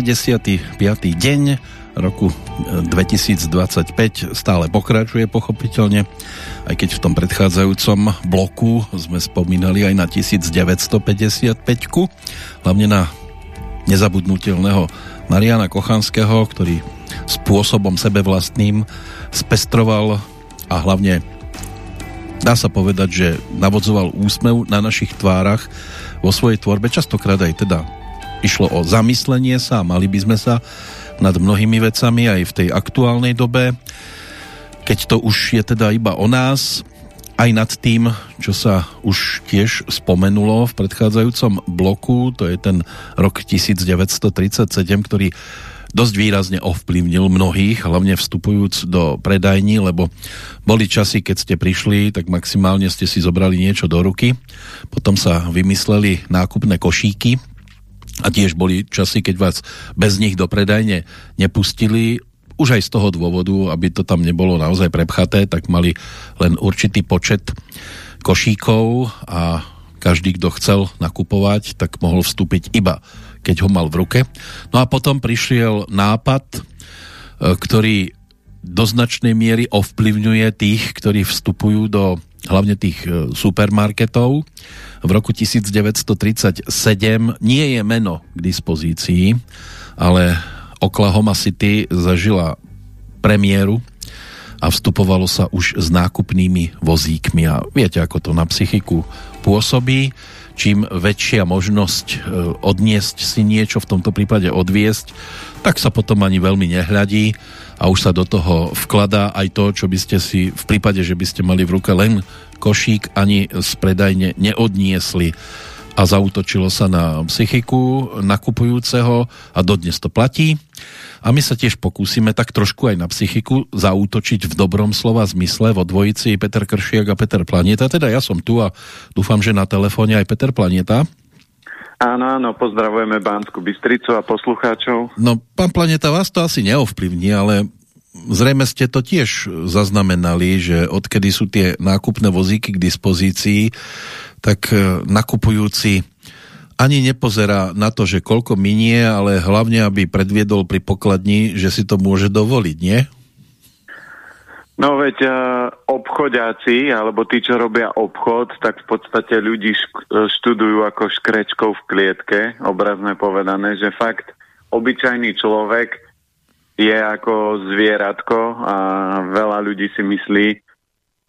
155. deň roku 2025 stále pokračuje pochopiteľne, aj keď v tom predchádzajúcom bloku sme spomínali aj na 1955 hlavne na nezabudnutelného Mariana Kochanského, ktorý spôsobom sebevlastným spestroval a hlavne dá sa povedať, že navodzoval úsmev na našich tvárach vo svojej tvorbe, častokrát aj teda išlo o zamyslenie sa a mali by sme sa nad mnohými vecami aj v tej aktuálnej dobe, keď to už je teda iba o nás, aj nad tým, čo sa už tiež spomenulo v predchádzajúcom bloku, to je ten rok 1937, ktorý dosť výrazne ovplyvnil mnohých, hlavne vstupujúc do predajní, lebo boli časy, keď ste prišli, tak maximálne ste si zobrali niečo do ruky, potom sa vymysleli nákupné košíky, a tiež boli časy, keď vás bez nich do predajne nepustili, už aj z toho dôvodu, aby to tam nebolo naozaj prepchaté, tak mali len určitý počet košíkov a každý, kto chcel nakupovať, tak mohol vstúpiť iba keď ho mal v ruke. No a potom prišiel nápad, e, ktorý do značnej miery ovplyvňuje tých, ktorí vstupujú do hlavne tých e, supermarketov. V roku 1937 nie je meno k dispozícii, ale Oklahoma City zažila premiéru a vstupovalo sa už s nákupnými vozíkmi a viete, ako to na psychiku pôsobí. Čím väčšia možnosť e, odniesť si niečo, v tomto prípade odviesť, tak sa potom ani veľmi nehľadí a už sa do toho vkladá aj to, čo by ste si v prípade, že by ste mali v ruke len košík, ani z predajne neodniesli a zautočilo sa na psychiku nakupujúceho a dodnes to platí. A my sa tiež pokúsime tak trošku aj na psychiku zaútočiť v dobrom slova zmysle vo dvojici Peter Kršiak a Peter Planeta. Teda ja som tu a dúfam, že na telefóne aj Peter Planeta. Áno, áno, pozdravujeme Bánsku Bystricu a poslucháčov. No, pán Planeta, vás to asi neovplyvní, ale zrejme ste to tiež zaznamenali, že odkedy sú tie nákupné vozíky k dispozícii, tak e, nakupujúci ani nepozerá na to, že koľko minie, ale hlavne, aby predviedol pri pokladni, že si to môže dovoliť, nie? No veď uh, obchodiaci, alebo tí, čo robia obchod, tak v podstate ľudí študujú ako škrečkov v klietke, obrazne povedané, že fakt obyčajný človek je ako zvieratko a veľa ľudí si myslí,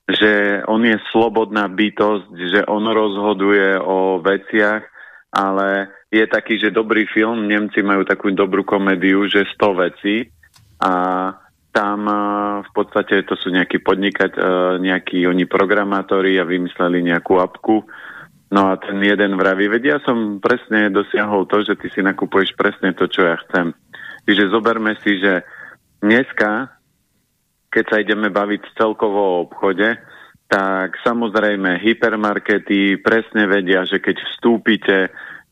že on je slobodná bytosť, že on rozhoduje o veciach, ale je taký, že dobrý film, Nemci majú takú dobrú komédiu, že 100 vecí a tam v podstate to sú nejakí podnikať, e, nejakí oni programátori a vymysleli nejakú apku. No a ten jeden vraví, vedia som presne dosiahol to, že ty si nakupuješ presne to, čo ja chcem. Čiže zoberme si, že dneska, keď sa ideme baviť celkovo o obchode, tak samozrejme hypermarkety presne vedia, že keď vstúpite,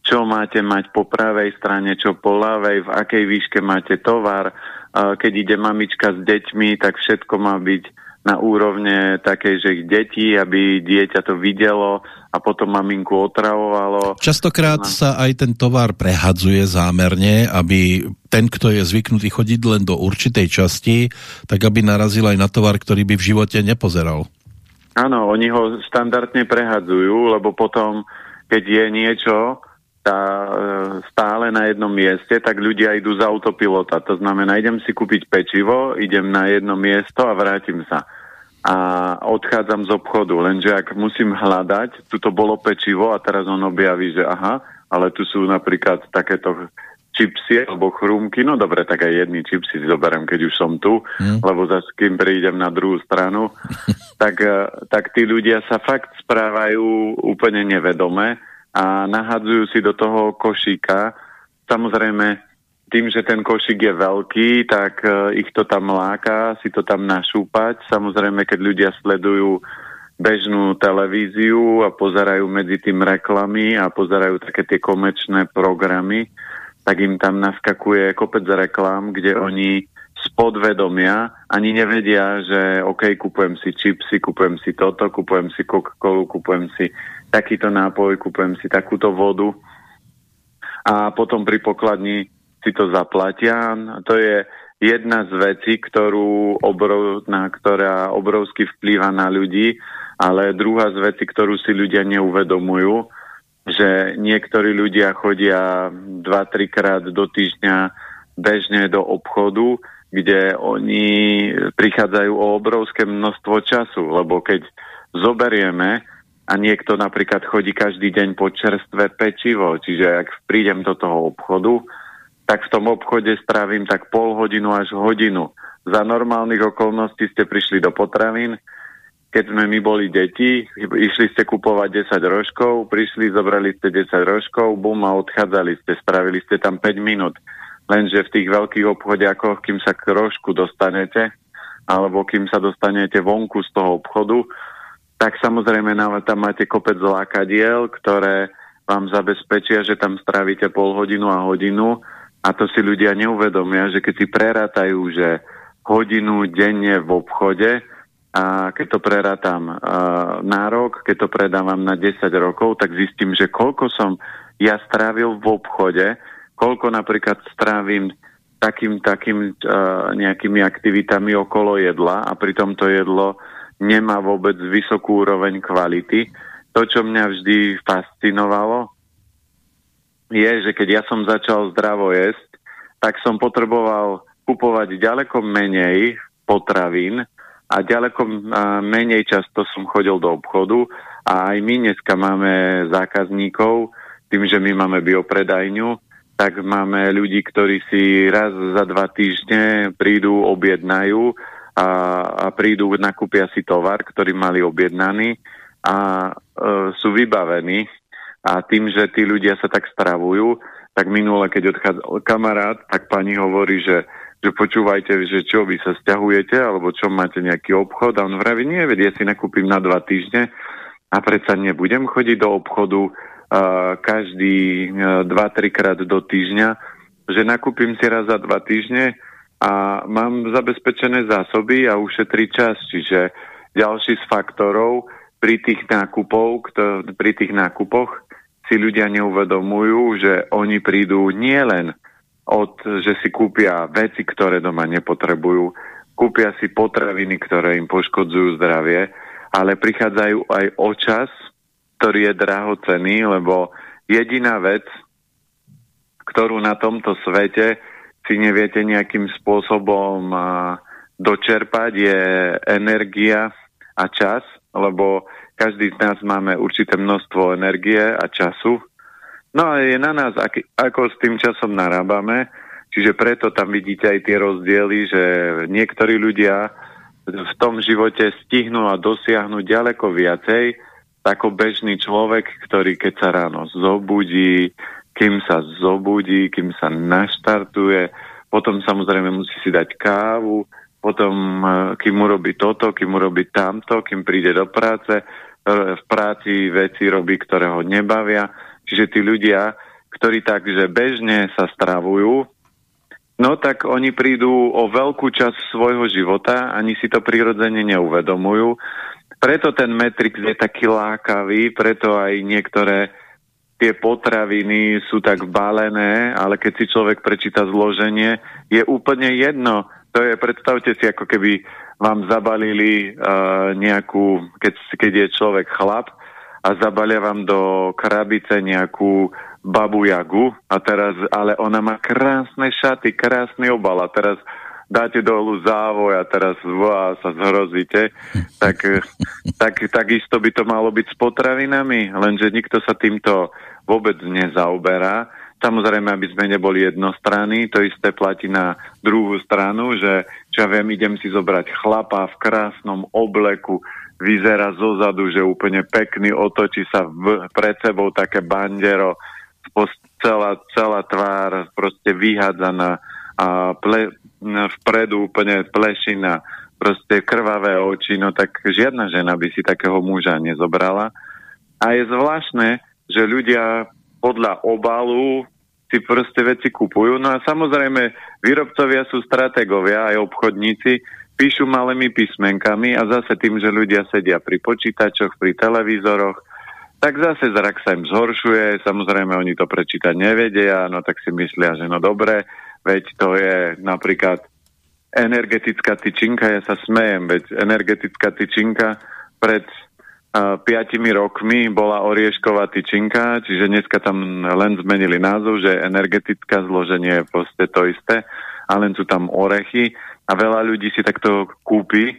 čo máte mať po pravej strane, čo po ľavej, v akej výške máte tovar, keď ide mamička s deťmi, tak všetko má byť na úrovne takej, že ich deti, aby dieťa to videlo a potom maminku otravovalo. Častokrát no. sa aj ten tovar prehadzuje zámerne, aby ten, kto je zvyknutý chodiť len do určitej časti, tak aby narazil aj na tovar, ktorý by v živote nepozeral. Áno, oni ho standardne prehadzujú, lebo potom, keď je niečo, tá, e, stále na jednom mieste, tak ľudia idú z autopilota. To znamená, idem si kúpiť pečivo, idem na jedno miesto a vrátim sa. A odchádzam z obchodu, lenže ak musím hľadať, tu to bolo pečivo a teraz on objaví, že aha, ale tu sú napríklad takéto čipsy alebo chrúmky, no dobre, tak aj jedný čipsy si zoberiem, keď už som tu, mm. lebo za kým prídem na druhú stranu, tak, e, tak tí ľudia sa fakt správajú úplne nevedome a nahadzujú si do toho košíka. Samozrejme, tým, že ten košík je veľký, tak uh, ich to tam láka, si to tam našúpať. Samozrejme, keď ľudia sledujú bežnú televíziu a pozerajú medzi tým reklamy a pozerajú také tie komerčné programy, tak im tam naskakuje kopec reklam, kde oni z podvedomia ani nevedia, že OK, kupujem si čipsy, kupujem si toto, kupujem si Coca-Colu, kupujem si takýto nápoj, kúpujem si takúto vodu a potom pri pokladni si to zaplatia. To je jedna z vecí, ktorú obrov, na, ktorá obrovsky vplýva na ľudí, ale druhá z vecí, ktorú si ľudia neuvedomujú, že niektorí ľudia chodia 2-3 krát do týždňa bežne do obchodu, kde oni prichádzajú o obrovské množstvo času, lebo keď zoberieme a niekto napríklad chodí každý deň po čerstvé pečivo, čiže ak prídem do toho obchodu, tak v tom obchode strávim tak pol hodinu až hodinu. Za normálnych okolností ste prišli do potravín, keď sme my boli deti, išli ste kupovať 10 rožkov, prišli, zobrali ste 10 rožkov, bum a odchádzali ste, spravili ste tam 5 minút. Lenže v tých veľkých obchodiakoch, kým sa k rožku dostanete, alebo kým sa dostanete vonku z toho obchodu, tak samozrejme tam máte kopec lákadiel, ktoré vám zabezpečia, že tam strávite pol hodinu a hodinu. A to si ľudia neuvedomia, že keď si prerátajú, že hodinu denne v obchode, a keď to prerátam uh, na rok, keď to predávam na 10 rokov, tak zistím, že koľko som ja strávil v obchode, koľko napríklad strávim takým, takým uh, nejakými aktivitami okolo jedla a pritom to jedlo nemá vôbec vysokú úroveň kvality. To, čo mňa vždy fascinovalo, je, že keď ja som začal zdravo jesť, tak som potreboval kupovať ďaleko menej potravín, a ďaleko menej často som chodil do obchodu a aj my dneska máme zákazníkov, tým, že my máme biopredajňu, tak máme ľudí, ktorí si raz za dva týždne prídu, objednajú a, a prídu, nakúpia si tovar, ktorý mali objednaný a e, sú vybavení. A tým, že tí ľudia sa tak stravujú, tak minule, keď odchádza kamarát, tak pani hovorí, že že počúvajte, že čo vy sa stiahujete, alebo čo máte nejaký obchod a on vraví, nie, veď ja si nakúpim na dva týždne a predsa nebudem chodiť do obchodu uh, každý uh, dva, trikrát do týždňa, že nakúpim si raz za dva týždne a mám zabezpečené zásoby a ušetrí čas, čiže ďalší z faktorov pri tých nákupov, pri tých nákupoch si ľudia neuvedomujú, že oni prídu nielen od, že si kúpia veci, ktoré doma nepotrebujú, kúpia si potraviny, ktoré im poškodzujú zdravie, ale prichádzajú aj o čas, ktorý je drahocený, lebo jediná vec, ktorú na tomto svete si neviete nejakým spôsobom dočerpať, je energia a čas, lebo každý z nás máme určité množstvo energie a času. No a je na nás, ako s tým časom narábame, čiže preto tam vidíte aj tie rozdiely, že niektorí ľudia v tom živote stihnú a dosiahnu ďaleko viacej ako bežný človek, ktorý keď sa ráno zobudí, kým sa zobudí, kým sa naštartuje, potom samozrejme musí si dať kávu, potom eh, kým urobí toto, kým urobí tamto, kým príde do práce, eh, v práci veci robí, ktoré ho nebavia. Čiže tí ľudia, ktorí takže bežne sa stravujú, no tak oni prídu o veľkú časť svojho života, ani si to prirodzene neuvedomujú. Preto ten Matrix je taký lákavý, preto aj niektoré tie potraviny sú tak balené, ale keď si človek prečíta zloženie, je úplne jedno. To je, predstavte si, ako keby vám zabalili uh, nejakú, keď, keď je človek chlap, a zabalia vám do krabice nejakú babu Jagu a teraz, ale ona má krásne šaty, krásny obal a teraz dáte dolu závoj a teraz a sa zhrozíte, tak, tak takisto by to malo byť s potravinami, lenže nikto sa týmto vôbec nezaoberá. Samozrejme, aby sme neboli jednostranní, to isté platí na druhú stranu, že čo ja viem, idem si zobrať chlapa v krásnom obleku, vyzerá zozadu, že úplne pekný, otočí sa v, pred sebou také bandero, celá, celá tvár proste vyhádzaná a ple, vpredu úplne plešina, proste krvavé oči, no tak žiadna žena by si takého muža nezobrala. A je zvláštne, že ľudia podľa obalu si proste veci kupujú. No a samozrejme, výrobcovia sú stratégovia, aj obchodníci, píšu malými písmenkami a zase tým, že ľudia sedia pri počítačoch, pri televízoroch, tak zase zrak sa im zhoršuje, samozrejme oni to prečítať nevedia, no tak si myslia, že no dobre, veď to je napríklad energetická tyčinka, ja sa smejem, veď energetická tyčinka pred uh, piatimi rokmi bola oriešková tyčinka, čiže dneska tam len zmenili názov, že energetická zloženie je proste to isté a len sú tam orechy. A veľa ľudí si takto kúpi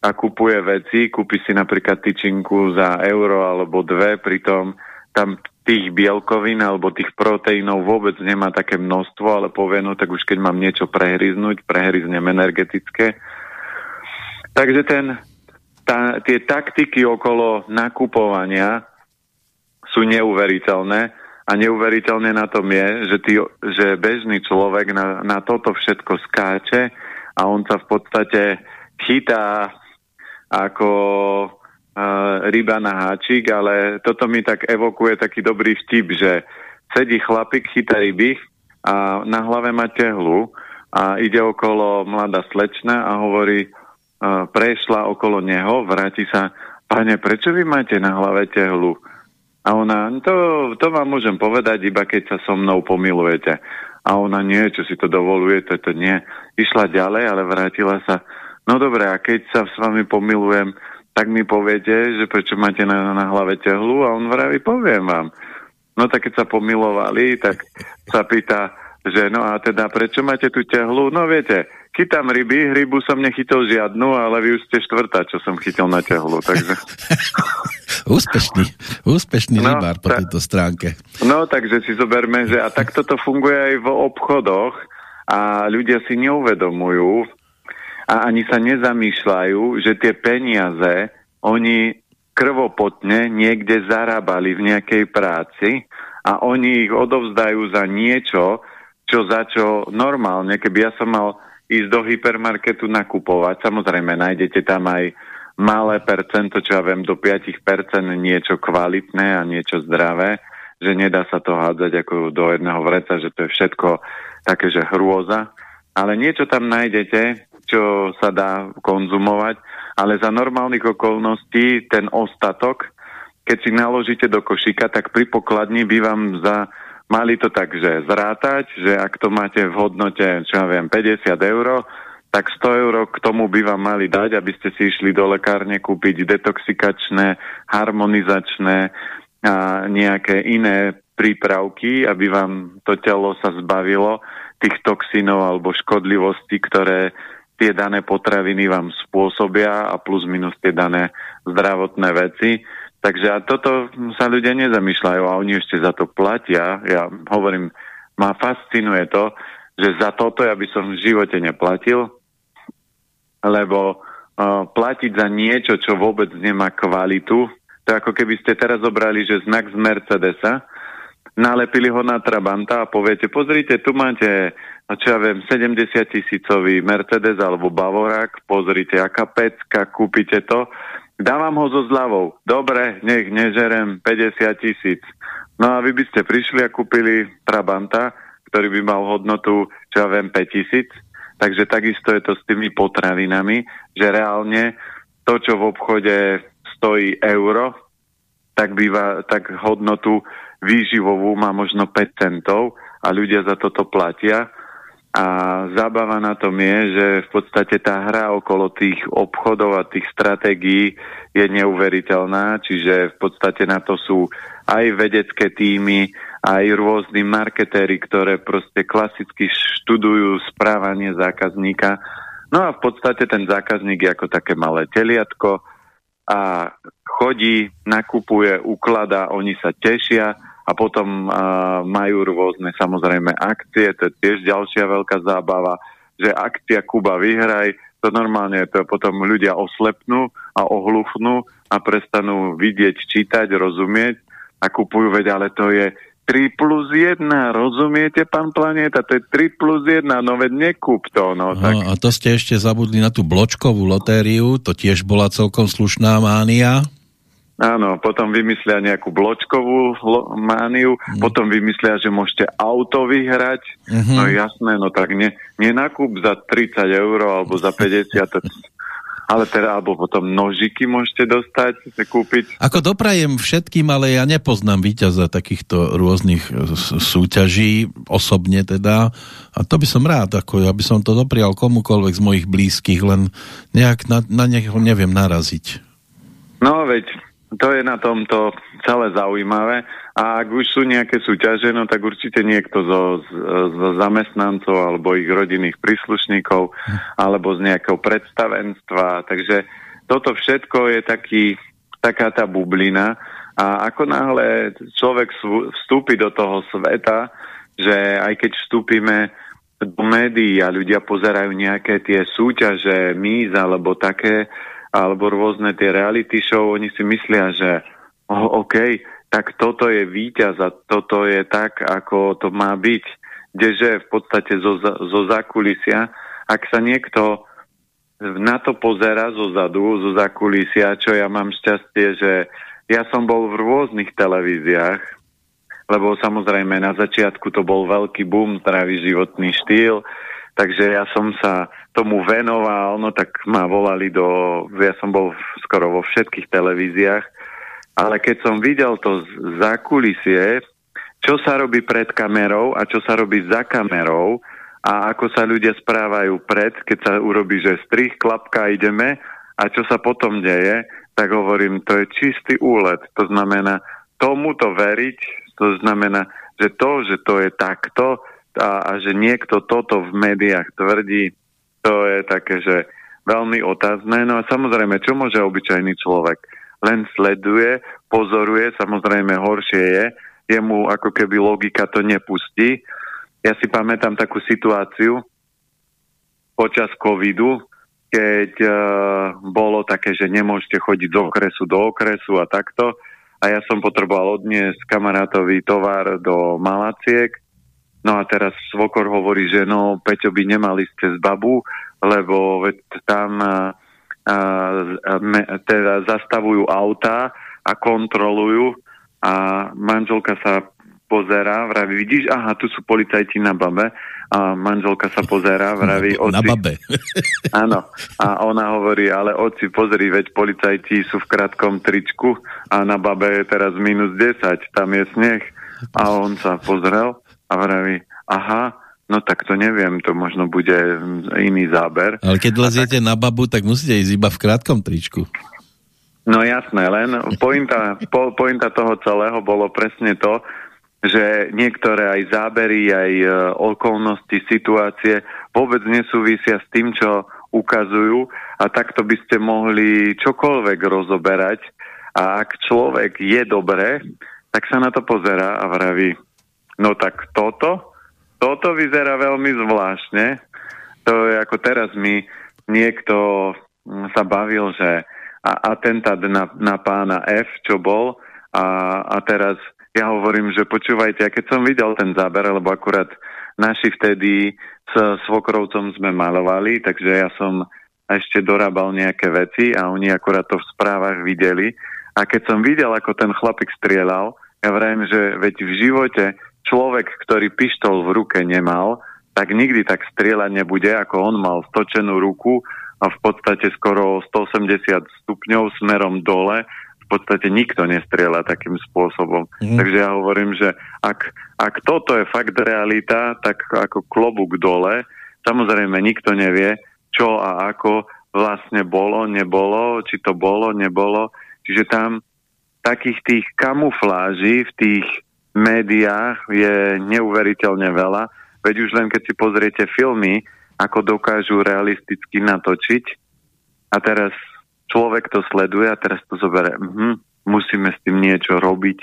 a kupuje veci, kúpi si napríklad tyčinku za euro alebo dve, pritom tam tých bielkovín alebo tých proteínov vôbec nemá také množstvo, ale povie, no tak už keď mám niečo prehryznúť, prehryznem energetické. Takže ten, tá, tie taktiky okolo nakupovania sú neuveriteľné a neuveriteľné na tom je, že, ty, že bežný človek na, na toto všetko skáče a on sa v podstate chytá ako ryba na háčik, ale toto mi tak evokuje taký dobrý vtip, že sedí chlapík, chytá ryby a na hlave má tehlu a ide okolo mladá slečna a hovorí, prešla okolo neho, vráti sa, pane, prečo vy máte na hlave tehlu? A ona, to, to vám môžem povedať, iba keď sa so mnou pomilujete. A ona, nie, čo si to dovoluje, to, to nie. Išla ďalej, ale vrátila sa, no dobre, a keď sa s vami pomilujem, tak mi poviete, že prečo máte na, na hlave tehlu a on vraví, poviem vám. No tak keď sa pomilovali, tak sa pýta, že no a teda prečo máte tú tehlu? No viete, chytám ryby, rybu som nechytil žiadnu, ale vy už ste štvrtá, čo som chytil na tehlu, takže... úspešný, úspešný no, rybár po tejto stránke. No, takže si zoberme, že a takto to funguje aj v obchodoch a ľudia si neuvedomujú, a ani sa nezamýšľajú, že tie peniaze oni krvopotne niekde zarábali v nejakej práci a oni ich odovzdajú za niečo, čo za čo normálne, keby ja som mal ísť do hypermarketu nakupovať, samozrejme nájdete tam aj malé percento, čo ja viem, do 5% niečo kvalitné a niečo zdravé, že nedá sa to hádzať ako do jedného vreca, že to je všetko také, že hrôza. Ale niečo tam nájdete, čo sa dá konzumovať, ale za normálnych okolností ten ostatok, keď si naložíte do košíka, tak pri pokladni by vám za, mali to tak, že zrátať, že ak to máte v hodnote, čo ja viem, 50 eur, tak 100 eur k tomu by vám mali dať, aby ste si išli do lekárne kúpiť detoxikačné, harmonizačné a nejaké iné prípravky, aby vám to telo sa zbavilo tých toxínov alebo škodlivostí, ktoré tie dané potraviny vám spôsobia a plus minus tie dané zdravotné veci. Takže a toto sa ľudia nezamýšľajú a oni ešte za to platia. Ja hovorím, ma fascinuje to, že za toto ja by som v živote neplatil, lebo uh, platiť za niečo, čo vôbec nemá kvalitu, to ako keby ste teraz zobrali, že znak z Mercedesa, nalepili ho na Trabanta a poviete, pozrite, tu máte a čo ja viem, 70 tisícový Mercedes alebo Bavorák, pozrite, aká pecka, kúpite to, dávam ho so zľavou. Dobre, nech nežerem 50 tisíc. No a vy by ste prišli a kúpili Trabanta, ktorý by mal hodnotu, čo ja viem, 5 tisíc. Takže takisto je to s tými potravinami, že reálne to, čo v obchode stojí euro, tak, býva, tak hodnotu výživovú má možno 5 centov a ľudia za toto platia a zábava na tom je, že v podstate tá hra okolo tých obchodov a tých stratégií je neuveriteľná, čiže v podstate na to sú aj vedecké týmy, aj rôzni marketéri, ktoré proste klasicky študujú správanie zákazníka. No a v podstate ten zákazník je ako také malé teliatko a chodí, nakupuje, ukladá, oni sa tešia, a potom uh, majú rôzne samozrejme akcie, to je tiež ďalšia veľká zábava, že akcia Kuba vyhraj, to normálne to potom ľudia oslepnú a ohluchnú a prestanú vidieť, čítať, rozumieť a kupujú, veď ale to je 3 plus 1, rozumiete, pán Planeta? To je 3 plus 1, no veď nekúp to. No, tak... no, a to ste ešte zabudli na tú bločkovú lotériu, to tiež bola celkom slušná mánia. Áno, potom vymyslia nejakú bločkovú mániu, mm. potom vymyslia, že môžete auto vyhrať. Mm-hmm. No jasné, no tak ne, nenakúp za 30 eur alebo za 50. Ale teda, alebo potom nožiky môžete dostať, kúpiť. Ako doprajem všetkým, ale ja nepoznám víťaza takýchto rôznych e, súťaží, osobne teda. A to by som rád, ako ja by som to doprial komukoľvek z mojich blízkych, len nejak na, na neho neviem naraziť. No veď, to je na tomto celé zaujímavé. A ak už sú nejaké súťaže, no tak určite niekto zo, zo zamestnancov alebo ich rodinných príslušníkov alebo z nejakého predstavenstva. Takže toto všetko je taký, taká tá bublina. A ako náhle človek vstúpi do toho sveta, že aj keď vstúpime do médií a ľudia pozerajú nejaké tie súťaže, míz alebo také, alebo rôzne tie reality show, oni si myslia, že oh, OK, tak toto je víťaz a toto je tak, ako to má byť. Kdeže v podstate zo, zo zákulisia, ak sa niekto na to pozera zo zadu, zo zákulisia, čo ja mám šťastie, že ja som bol v rôznych televíziách, lebo samozrejme na začiatku to bol veľký boom, zdravý životný štýl, takže ja som sa tomu venoval, no tak ma volali do, ja som bol skoro vo všetkých televíziách, ale keď som videl to zákulisie, čo sa robí pred kamerou a čo sa robí za kamerou a ako sa ľudia správajú pred, keď sa urobí, že strich, klapka, ideme a čo sa potom deje, tak hovorím, to je čistý úlet. To znamená, tomuto veriť, to znamená, že to, že to je takto a, a že niekto toto v médiách tvrdí, to je také, že veľmi otázne. No a samozrejme, čo môže obyčajný človek? len sleduje, pozoruje, samozrejme horšie je, jemu ako keby logika to nepustí. Ja si pamätám takú situáciu počas covidu, keď uh, bolo také, že nemôžete chodiť do okresu do okresu a takto. A ja som potreboval odniesť kamarátový tovar do Malaciek. No a teraz Svokor hovorí, že no, Peťo by nemali ísť cez babu, lebo tam uh, teda zastavujú auta a kontrolujú a manželka sa pozera, vraví, vidíš, aha, tu sú policajti na babe. A manželka sa pozera, vraví, oci... Na babe. Áno, a ona hovorí, ale oci, pozri, veď policajti sú v krátkom tričku a na babe je teraz minus 10, tam je sneh. A on sa pozrel a vraví, aha, No tak to neviem, to možno bude iný záber. Ale keď leziete tak... na babu, tak musíte ísť iba v krátkom tričku. No jasné, len pointa, po, pointa toho celého bolo presne to, že niektoré aj zábery, aj e, okolnosti, situácie vôbec nesúvisia s tým, čo ukazujú a takto by ste mohli čokoľvek rozoberať a ak človek je dobré, tak sa na to pozera a vraví, no tak toto toto vyzerá veľmi zvláštne. To je ako teraz mi niekto mm, sa bavil, že a atentát na, na pána F, čo bol, a, a teraz ja hovorím, že počúvajte, a keď som videl ten záber, lebo akurát naši vtedy s svokrovcom sme malovali, takže ja som ešte dorábal nejaké veci a oni akurát to v správach videli. A keď som videl, ako ten chlapík strieľal, ja vrajím, že veď v živote človek, ktorý pištol v ruke nemal, tak nikdy tak strieľať nebude, ako on mal stočenú ruku a v podstate skoro 180 stupňov smerom dole. V podstate nikto nestrieľa takým spôsobom. Mm. Takže ja hovorím, že ak, ak toto je fakt realita, tak ako klobúk dole, samozrejme nikto nevie, čo a ako vlastne bolo, nebolo, či to bolo, nebolo. Čiže tam takých tých kamufláží v tých médiách je neuveriteľne veľa. Veď už len keď si pozriete filmy, ako dokážu realisticky natočiť a teraz človek to sleduje a teraz to zoberie. Mhm, musíme s tým niečo robiť.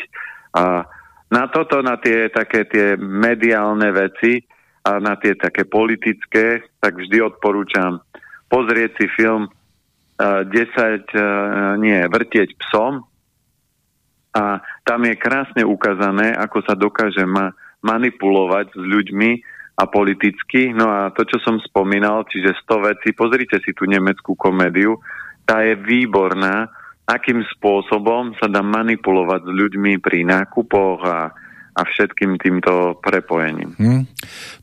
A na toto, na tie také tie mediálne veci a na tie také politické, tak vždy odporúčam pozrieť si film uh, 10, uh, nie, vrtieť psom, a tam je krásne ukázané, ako sa dokáže ma- manipulovať s ľuďmi a politicky. No a to, čo som spomínal, čiže 100 vecí, pozrite si tú nemeckú komédiu, tá je výborná, akým spôsobom sa dá manipulovať s ľuďmi pri nákupoch a, a všetkým týmto prepojením. Hmm.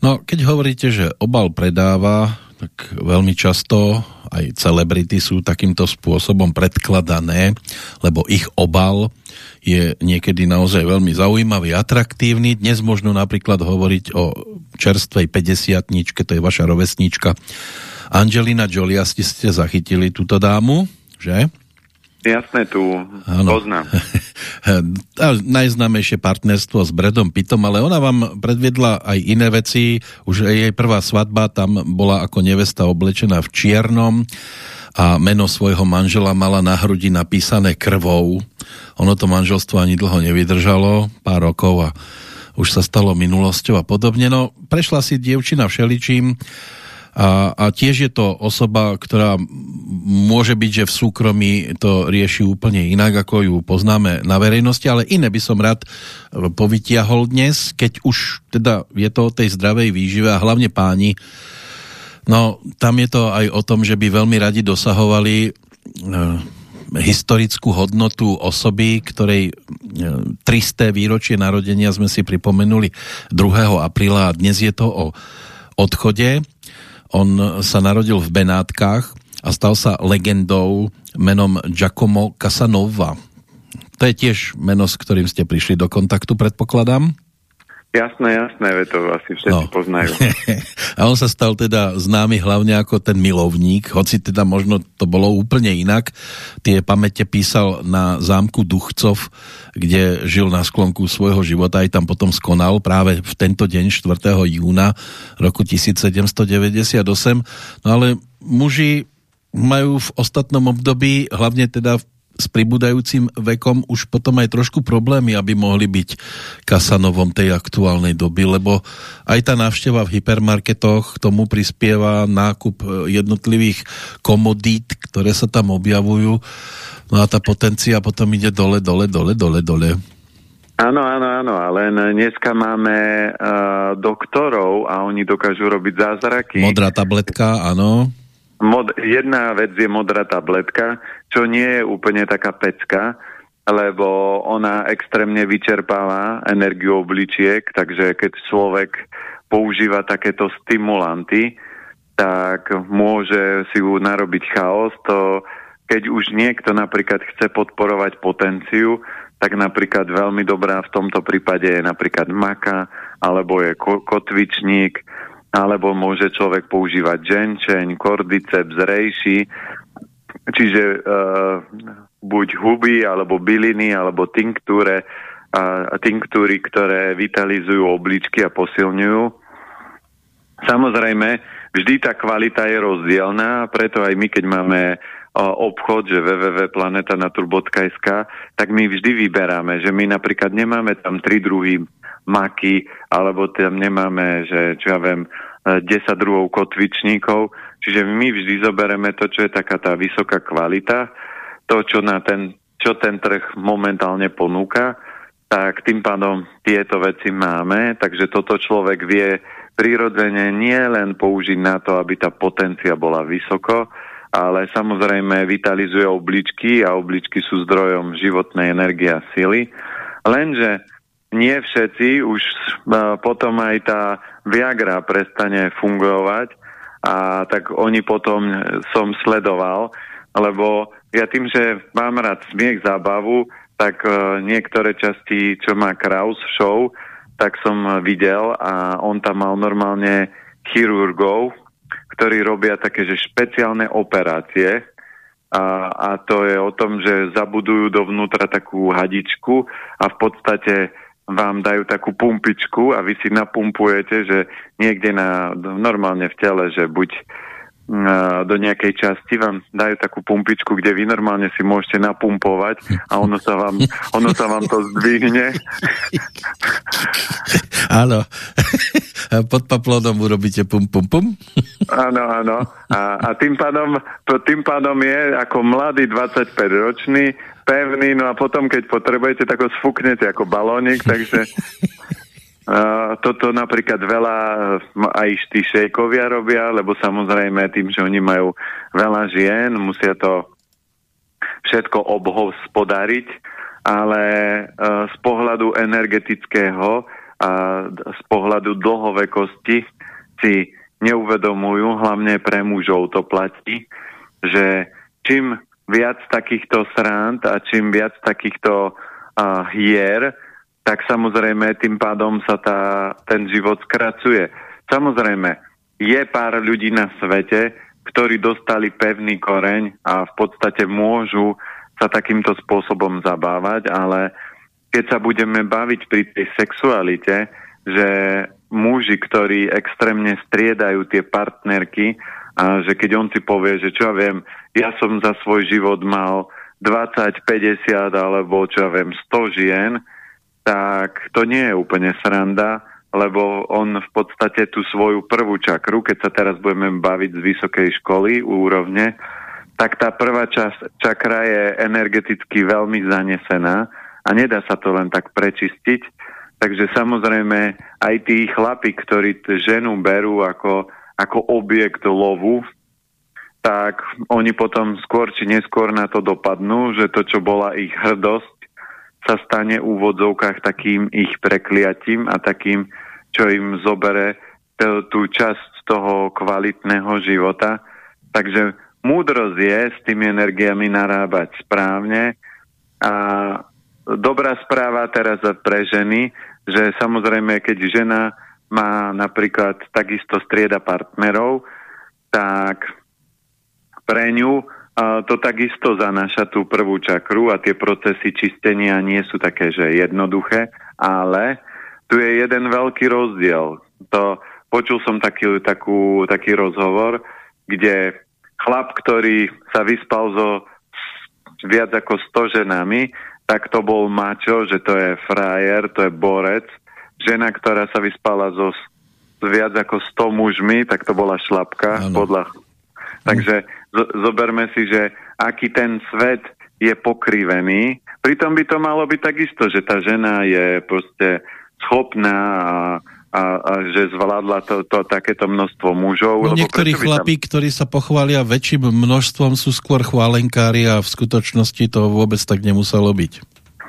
No, keď hovoríte, že obal predáva, tak veľmi často aj celebrity sú takýmto spôsobom predkladané, lebo ich obal je niekedy naozaj veľmi zaujímavý, atraktívny. Dnes možno napríklad hovoriť o čerstvej 50 to je vaša rovesníčka Angelina Jolie, ste, ste zachytili túto dámu, že? Jasné, tu ano. poznám. Najznámejšie partnerstvo s Bredom Pittom, ale ona vám predviedla aj iné veci. Už jej prvá svadba tam bola ako nevesta oblečená v čiernom a meno svojho manžela mala na hrudi napísané krvou. Ono to manželstvo ani dlho nevydržalo, pár rokov a už sa stalo minulosťou a podobne. No, prešla si dievčina všeličím, a, a tiež je to osoba, ktorá môže byť, že v súkromí to rieši úplne inak, ako ju poznáme na verejnosti, ale iné by som rád povytiahol dnes, keď už teda je to o tej zdravej výžive a hlavne páni, no tam je to aj o tom, že by veľmi radi dosahovali e, historickú hodnotu osoby, ktorej 300. E, výročie narodenia sme si pripomenuli 2. apríla a dnes je to o odchode on sa narodil v Benátkach a stal sa legendou menom Giacomo Casanova. To je tiež meno, s ktorým ste prišli do kontaktu, predpokladám? Jasné, jasné, ve to asi všetci no. poznajú. a on sa stal teda známy hlavne ako ten milovník, hoci teda možno to bolo úplne inak. Tie pamäte písal na zámku Duchcov, kde žil na sklonku svojho života, aj tam potom skonal práve v tento deň 4. júna roku 1798. No ale muži majú v ostatnom období, hlavne teda v s pribúdajúcim vekom už potom aj trošku problémy, aby mohli byť Kasanovom tej aktuálnej doby, lebo aj tá návšteva v hypermarketoch k tomu prispieva nákup e, jednotlivých komodít, ktoré sa tam objavujú. No a tá potencia potom ide dole, dole, dole, dole, dole. Áno, áno, áno, ale dneska máme uh, doktorov a oni dokážu robiť zázraky. Modrá tabletka, áno. Mod, jedna vec je modrá tabletka, čo nie je úplne taká pecka, lebo ona extrémne vyčerpáva energiu obličiek, takže keď človek používa takéto stimulanty, tak môže si ju narobiť chaos. To, keď už niekto napríklad chce podporovať potenciu, tak napríklad veľmi dobrá v tomto prípade je napríklad maka, alebo je kotvičník, alebo môže človek používať ženčeň, kordyceps, rejši, Čiže uh, buď huby, alebo byliny, alebo tinktúre, a, a tinktúry, ktoré vitalizujú obličky a posilňujú. Samozrejme, vždy tá kvalita je rozdielná, preto aj my, keď máme obchod, že www.planetanatur.sk, tak my vždy vyberáme, že my napríklad nemáme tam tri druhy maky, alebo tam nemáme, že čo ja viem, 10 druhov kotvičníkov, Čiže my vždy zoberieme to, čo je taká tá vysoká kvalita, to, čo, na ten, čo ten trh momentálne ponúka, tak tým pádom tieto veci máme, takže toto človek vie prirodzene nie len použiť na to, aby tá potencia bola vysoko, ale samozrejme vitalizuje obličky a obličky sú zdrojom životnej energie a sily. Lenže nie všetci už potom aj tá Viagra prestane fungovať a tak oni potom som sledoval, lebo ja tým, že mám rád smiech, zábavu, tak uh, niektoré časti, čo má Kraus show, tak som videl a on tam mal normálne chirurgov, ktorí robia také, že špeciálne operácie. A, a to je o tom, že zabudujú dovnútra takú hadičku a v podstate vám dajú takú pumpičku a vy si napumpujete, že niekde na, normálne v tele, že buď do nejakej časti vám dajú takú pumpičku, kde vy normálne si môžete napumpovať a ono sa vám, ono sa vám to zdvihne. Áno. Pod paplodom urobíte pum pum pum. Áno, áno. A, a tým, pádom, tým pádom je ako mladý 25 ročný pevný, no a potom, keď potrebujete, tak ho sfúknete ako balónik, takže toto napríklad veľa aj tí šejkovia robia, lebo samozrejme tým, že oni majú veľa žien, musia to všetko obhospodariť, ale uh, z pohľadu energetického a z pohľadu dlhovekosti si neuvedomujú, hlavne pre mužov to platí, že čím viac takýchto srand a čím viac takýchto uh, hier, tak samozrejme tým pádom sa tá, ten život skracuje. Samozrejme, je pár ľudí na svete, ktorí dostali pevný koreň a v podstate môžu sa takýmto spôsobom zabávať, ale keď sa budeme baviť pri tej sexualite, že muži, ktorí extrémne striedajú tie partnerky a že keď on si povie, že čo ja viem, ja som za svoj život mal 20, 50 alebo čo ja viem, 100 žien, tak to nie je úplne sranda, lebo on v podstate tú svoju prvú čakru, keď sa teraz budeme baviť z vysokej školy, úrovne, tak tá prvá časť čakra je energeticky veľmi zanesená a nedá sa to len tak prečistiť, Takže samozrejme aj tí chlapi, ktorí ženu berú ako, ako objekt lovu, tak oni potom skôr či neskôr na to dopadnú, že to, čo bola ich hrdosť, sa stane v úvodzovkách takým ich prekliatím a takým, čo im zobere tú časť toho kvalitného života. Takže múdrosť je s tými energiami narábať správne a dobrá správa teraz pre ženy, že samozrejme, keď žena má napríklad takisto strieda partnerov, tak pre ňu to takisto zanáša tú prvú čakru a tie procesy čistenia nie sú také, že jednoduché, ale tu je jeden veľký rozdiel. To, počul som taký, takú, taký rozhovor, kde chlap, ktorý sa vyspal so viac ako 100 ženami, tak to bol mačo, že to je frajer, to je borec. Žena, ktorá sa vyspala so viac ako 100 mužmi, tak to bola šlapka. Podľa... Takže zo- zoberme si, že aký ten svet je pokrivený. Pritom by to malo byť takisto, že tá žena je proste schopná a a, a že zvládla to, to takéto množstvo mužov. No niektorí chlapí, tam... ktorí sa pochvália väčším množstvom, sú skôr chválenkári a v skutočnosti to vôbec tak nemuselo byť.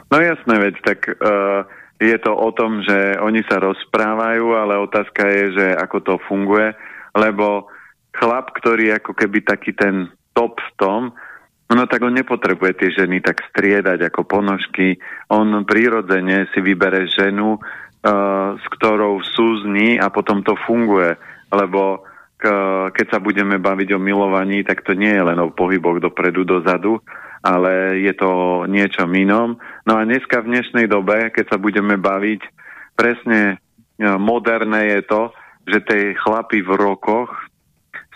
No jasné, veď tak uh, je to o tom, že oni sa rozprávajú, ale otázka je, že ako to funguje, lebo chlap, ktorý ako keby taký ten top v tom, No tak on nepotrebuje tie ženy tak striedať ako ponožky. On prirodzene si vybere ženu, uh, s ktorou súzni a potom to funguje, lebo k, keď sa budeme baviť o milovaní, tak to nie je len o pohyboch dopredu, dozadu, ale je to niečo inom. No a dneska v dnešnej dobe, keď sa budeme baviť, presne uh, moderné je to, že tie chlapy v rokoch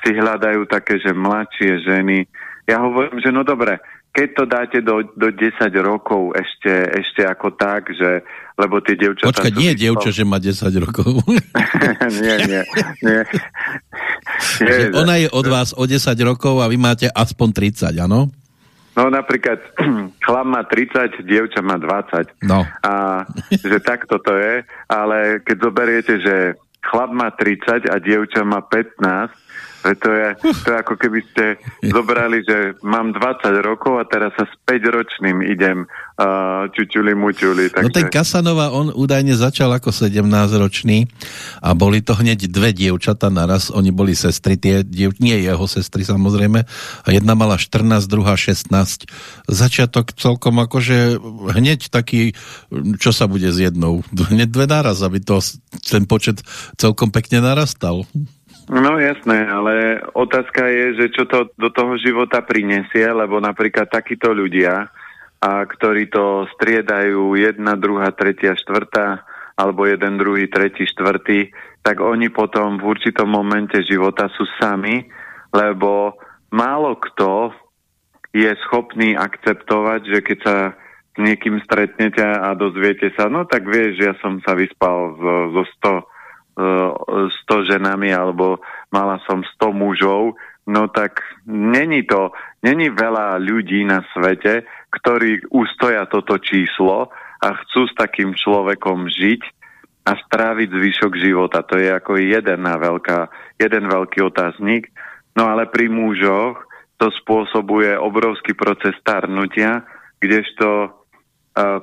si hľadajú také, že mladšie ženy. Ja hovorím, že no dobre, keď to dáte do, do 10 rokov ešte, ešte ako tak, že lebo tie dievčatá... Počkaj, nie je dievča, že má 10 rokov. nie, nie, nie. nie ona je od vás o 10 rokov a vy máte aspoň 30, áno? No napríklad chlap má 30, dievča má 20. No. A že takto to je, ale keď zoberiete, že chlap má 30 a dievča má 15, to je, to je ako keby ste zobrali, že mám 20 rokov a teraz sa s 5-ročným idem uh, čučuli mučuli. Takže... No ten Kasanova, on údajne začal ako 17-ročný a boli to hneď dve dievčata naraz, oni boli sestry, tie diev... nie jeho sestry samozrejme, a jedna mala 14, druhá 16. Začiatok celkom akože hneď taký, čo sa bude s jednou? Hneď dve naraz, aby to ten počet celkom pekne narastal. No jasné, ale otázka je, že čo to do toho života prinesie, lebo napríklad takíto ľudia, a ktorí to striedajú jedna, druhá, tretia, štvrtá, alebo jeden, druhý, tretí, štvrtý, tak oni potom v určitom momente života sú sami, lebo málo kto je schopný akceptovať, že keď sa s niekým stretnete a dozviete sa, no tak vieš, ja som sa vyspal zo 100 100 ženami alebo mala som 100 mužov, no tak není to, není veľa ľudí na svete, ktorí ustoja toto číslo a chcú s takým človekom žiť a stráviť zvyšok života. To je ako jeden, na veľká, jeden veľký otáznik. No ale pri mužoch to spôsobuje obrovský proces starnutia, kdežto uh,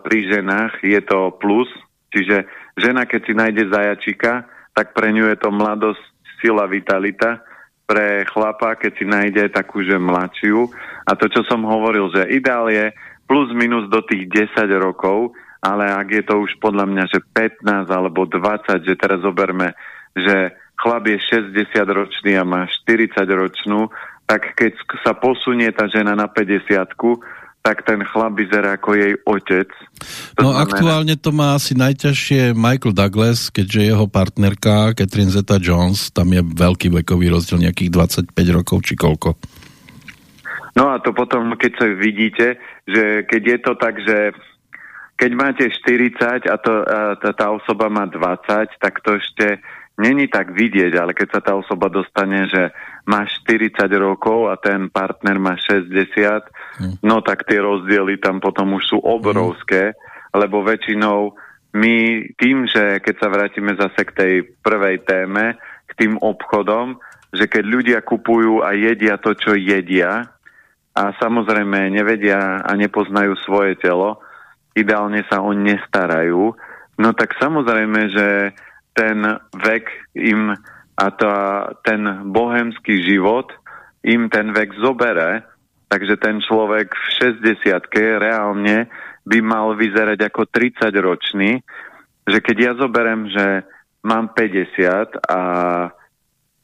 pri ženách je to plus, čiže žena, keď si nájde zajačika, tak pre ňu je to mladosť sila, vitalita pre chlapa, keď si nájde takú, že mladšiu. A to, čo som hovoril, že ideál je plus minus do tých 10 rokov, ale ak je to už podľa mňa, že 15 alebo 20, že teraz zoberme, že chlap je 60 ročný a má 40 ročnú, tak keď sa posunie tá žena na 50 tak ten chlap vyzerá ako jej otec. To no znamená... aktuálne to má asi najťažšie Michael Douglas, keďže jeho partnerka Catherine Zeta-Jones, tam je veľký vekový rozdiel, nejakých 25 rokov či koľko. No a to potom, keď sa vidíte, že keď je to tak, že keď máte 40 a, to, a tá, osoba má 20, tak to ešte není tak vidieť, ale keď sa tá osoba dostane, že má 40 rokov a ten partner má 60, hmm. No tak tie rozdiely tam potom už sú obrovské, lebo väčšinou my tým, že keď sa vrátime zase k tej prvej téme, k tým obchodom, že keď ľudia kupujú a jedia to, čo jedia a samozrejme nevedia a nepoznajú svoje telo, ideálne sa o nestarajú, no tak samozrejme, že ten vek im a to, ten bohemský život im ten vek zobere, takže ten človek v 60 reálne by mal vyzerať ako 30 ročný, že keď ja zoberem, že mám 50 a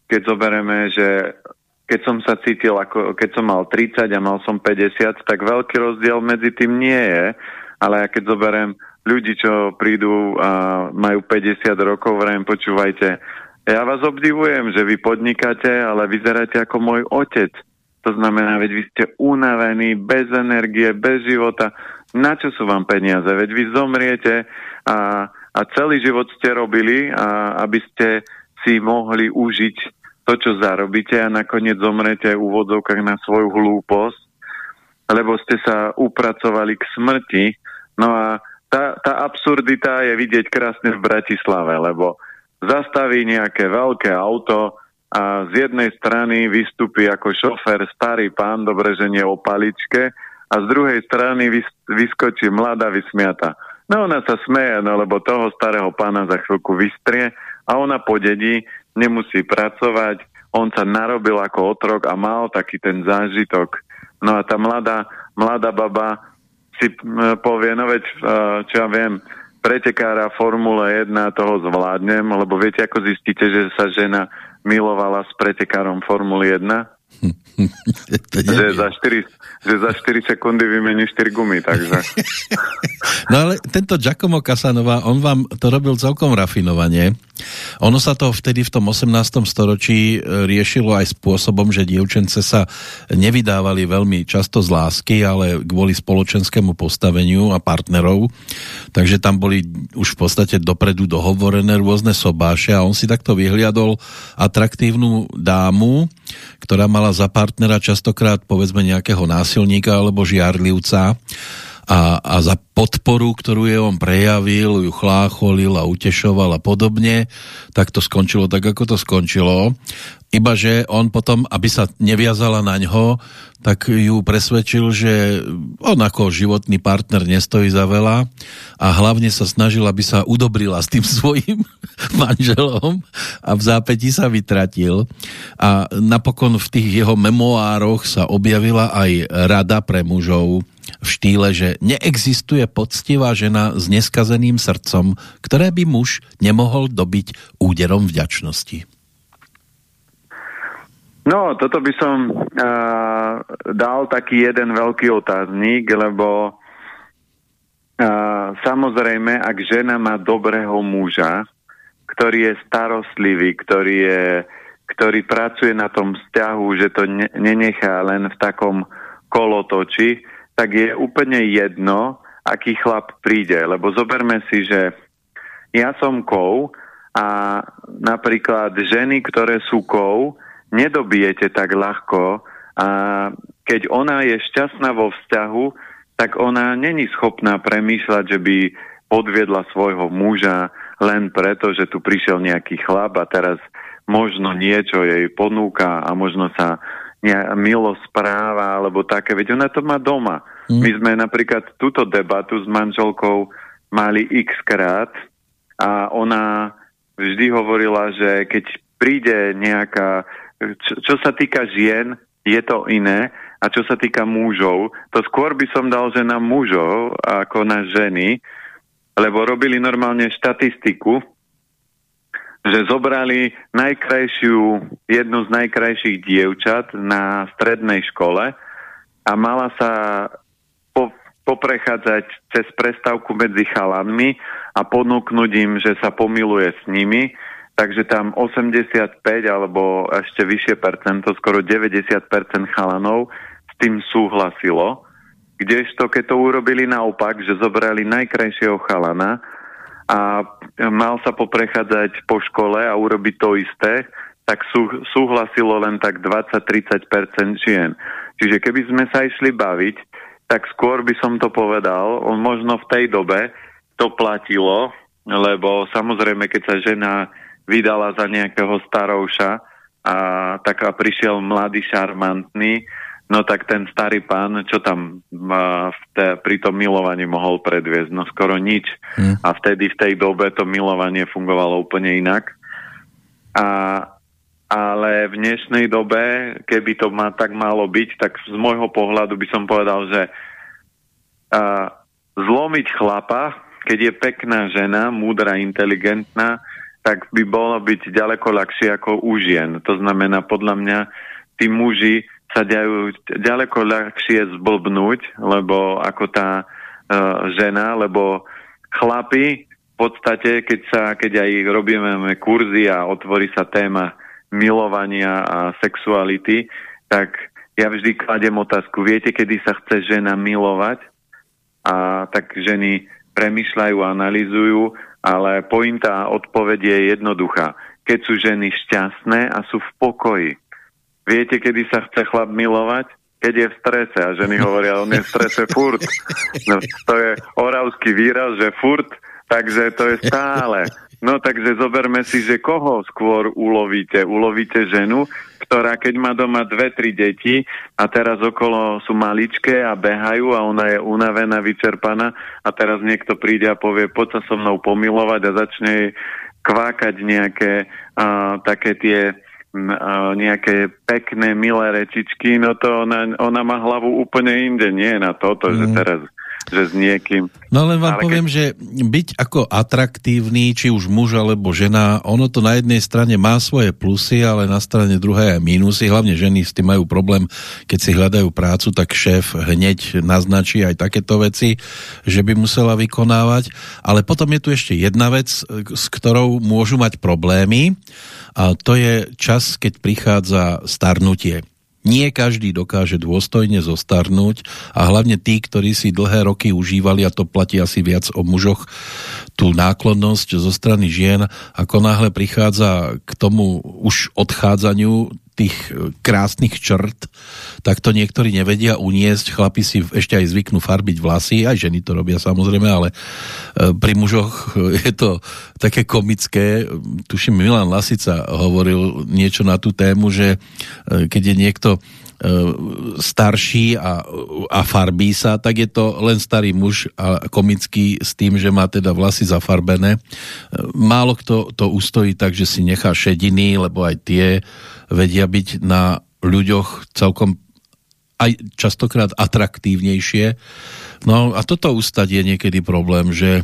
keď zobereme, že keď som sa cítil ako, keď som mal 30 a mal som 50, tak veľký rozdiel medzi tým nie je, ale ja keď zoberem ľudí, čo prídu a majú 50 rokov, vrajím, počúvajte, ja vás obdivujem, že vy podnikáte, ale vyzeráte ako môj otec. To znamená, veď vy ste unavení, bez energie, bez života. Na čo sú vám peniaze? Veď vy zomriete a, a celý život ste robili, a, aby ste si mohli užiť to, čo zarobíte a nakoniec zomrete v úvodzovkách na svoju hlúposť, lebo ste sa upracovali k smrti. No a tá, tá absurdita je vidieť krásne v Bratislave, lebo zastaví nejaké veľké auto a z jednej strany vystupí ako šofér starý pán, dobre, že nie o paličke, a z druhej strany vys- vyskočí mladá vysmiata. No ona sa smeje, no lebo toho starého pána za chvíľku vystrie a ona po dedí nemusí pracovať, on sa narobil ako otrok a mal taký ten zážitok. No a tá mladá, mladá baba si povie, no veď, čo ja viem, pretekára Formule 1 toho zvládnem, lebo viete, ako zistíte, že sa žena milovala s pretekárom Formuly 1? Že, za 4, že za 4 sekundy vymení 4 gumy, takže... no ale tento Giacomo Casanova, on vám to robil celkom rafinovanie. Ono sa to vtedy v tom 18. storočí e, riešilo aj spôsobom, že dievčence sa nevydávali veľmi často z lásky, ale kvôli spoločenskému postaveniu a partnerov. Takže tam boli už v podstate dopredu dohovorené rôzne sobáše a on si takto vyhliadol atraktívnu dámu, ktorá mala za partnera častokrát povedzme nejakého násilníka alebo žiarlivca a, a za podporu, ktorú je on prejavil, ju chlácholil a utešoval a podobne, tak to skončilo tak, ako to skončilo. Iba, že on potom, aby sa neviazala na ňo, tak ju presvedčil, že on ako životný partner nestojí za veľa a hlavne sa snažil, aby sa udobrila s tým svojim manželom a v zápäti sa vytratil. A napokon v tých jeho memoároch sa objavila aj rada pre mužov, v štýle, že neexistuje poctivá žena s neskazeným srdcom, ktoré by muž nemohol dobiť úderom vďačnosti. No, toto by som uh, dal taký jeden veľký otáznik, lebo uh, samozrejme, ak žena má dobrého muža, ktorý je starostlivý, ktorý, je, ktorý pracuje na tom vzťahu, že to ne, nenechá len v takom kolotoči, tak je úplne jedno, aký chlap príde. Lebo zoberme si, že ja som kov a napríklad ženy, ktoré sú kov, nedobijete tak ľahko a keď ona je šťastná vo vzťahu, tak ona není schopná premýšľať, že by podviedla svojho muža len preto, že tu prišiel nejaký chlap a teraz možno niečo jej ponúka a možno sa milo správa alebo také, veď ona to má doma. Mm. My sme napríklad túto debatu s manželkou mali x krát a ona vždy hovorila, že keď príde nejaká... Čo, čo sa týka žien, je to iné. A čo sa týka mužov, to skôr by som dal, že na mužov ako na ženy, lebo robili normálne štatistiku, že zobrali najkrajšiu, jednu z najkrajších dievčat na strednej škole a mala sa po, poprechádzať cez prestávku medzi chalanmi a ponúknuť im, že sa pomiluje s nimi takže tam 85 alebo ešte vyššie percento, skoro 90% chalanov s tým súhlasilo. Kdežto, keď to urobili naopak, že zobrali najkrajšieho chalana a mal sa poprechádzať po škole a urobiť to isté, tak sú, súhlasilo len tak 20-30% žien. Čiže keby sme sa išli baviť, tak skôr by som to povedal, on možno v tej dobe to platilo, lebo samozrejme, keď sa žena vydala za nejakého starouša a tak prišiel mladý, šarmantný, no tak ten starý pán, čo tam v te, pri tom milovaní mohol predviesť? No skoro nič. Hmm. A vtedy v tej dobe to milovanie fungovalo úplne inak. A, ale v dnešnej dobe, keby to má tak malo byť, tak z môjho pohľadu by som povedal, že a, zlomiť chlapa, keď je pekná žena, múdra, inteligentná, tak by bolo byť ďaleko ľahšie ako u žien. To znamená, podľa mňa, tí muži sa dajú ďaleko ľahšie zblbnúť, lebo ako tá uh, žena, lebo chlapi v podstate, keď, sa, keď aj robíme kurzy a otvorí sa téma milovania a sexuality, tak ja vždy kladem otázku, viete, kedy sa chce žena milovať? A tak ženy premyšľajú, analizujú ale pointa a odpoveď je jednoduchá. Keď sú ženy šťastné a sú v pokoji. Viete, kedy sa chce chlap milovať? Keď je v strese a ženy hovoria, on je v strese furt. No, to je oravský výraz, že furt, takže to je stále. No takže zoberme si, že koho skôr ulovíte. Ulovíte ženu, ktorá keď má doma dve, tri deti a teraz okolo sú maličké a behajú a ona je unavená, vyčerpaná a teraz niekto príde a povie, poď sa so mnou pomilovať a začne kvákať nejaké uh, také tie nejaké pekné, milé rečičky, no to ona, ona má hlavu úplne inde, nie na toto, mm. že teraz že s niekým. No len vám Ale poviem, keď... že byť ako atraktívny, či už muž alebo žena, ono to na jednej strane má svoje plusy, ale na strane druhej aj mínusy. Hlavne ženy s tým majú problém, keď si hľadajú prácu, tak šéf hneď naznačí aj takéto veci, že by musela vykonávať. Ale potom je tu ešte jedna vec, s ktorou môžu mať problémy a to je čas, keď prichádza starnutie. Nie každý dokáže dôstojne zostarnúť a hlavne tí, ktorí si dlhé roky užívali, a to platí asi viac o mužoch, tú náklonnosť zo strany žien, ako náhle prichádza k tomu už odchádzaniu tých e, krásnych črt, tak to niektorí nevedia uniesť. Chlapi si ešte aj zvyknú farbiť vlasy, aj ženy to robia samozrejme, ale e, pri mužoch je to také komické. Tuším, Milan Lasica hovoril niečo na tú tému, že e, keď je niekto starší a, a farbí sa, tak je to len starý muž a komický s tým, že má teda vlasy zafarbené. Málo kto to ustojí tak, že si nechá šediny, lebo aj tie vedia byť na ľuďoch celkom aj častokrát atraktívnejšie. No a toto ustať je niekedy problém, že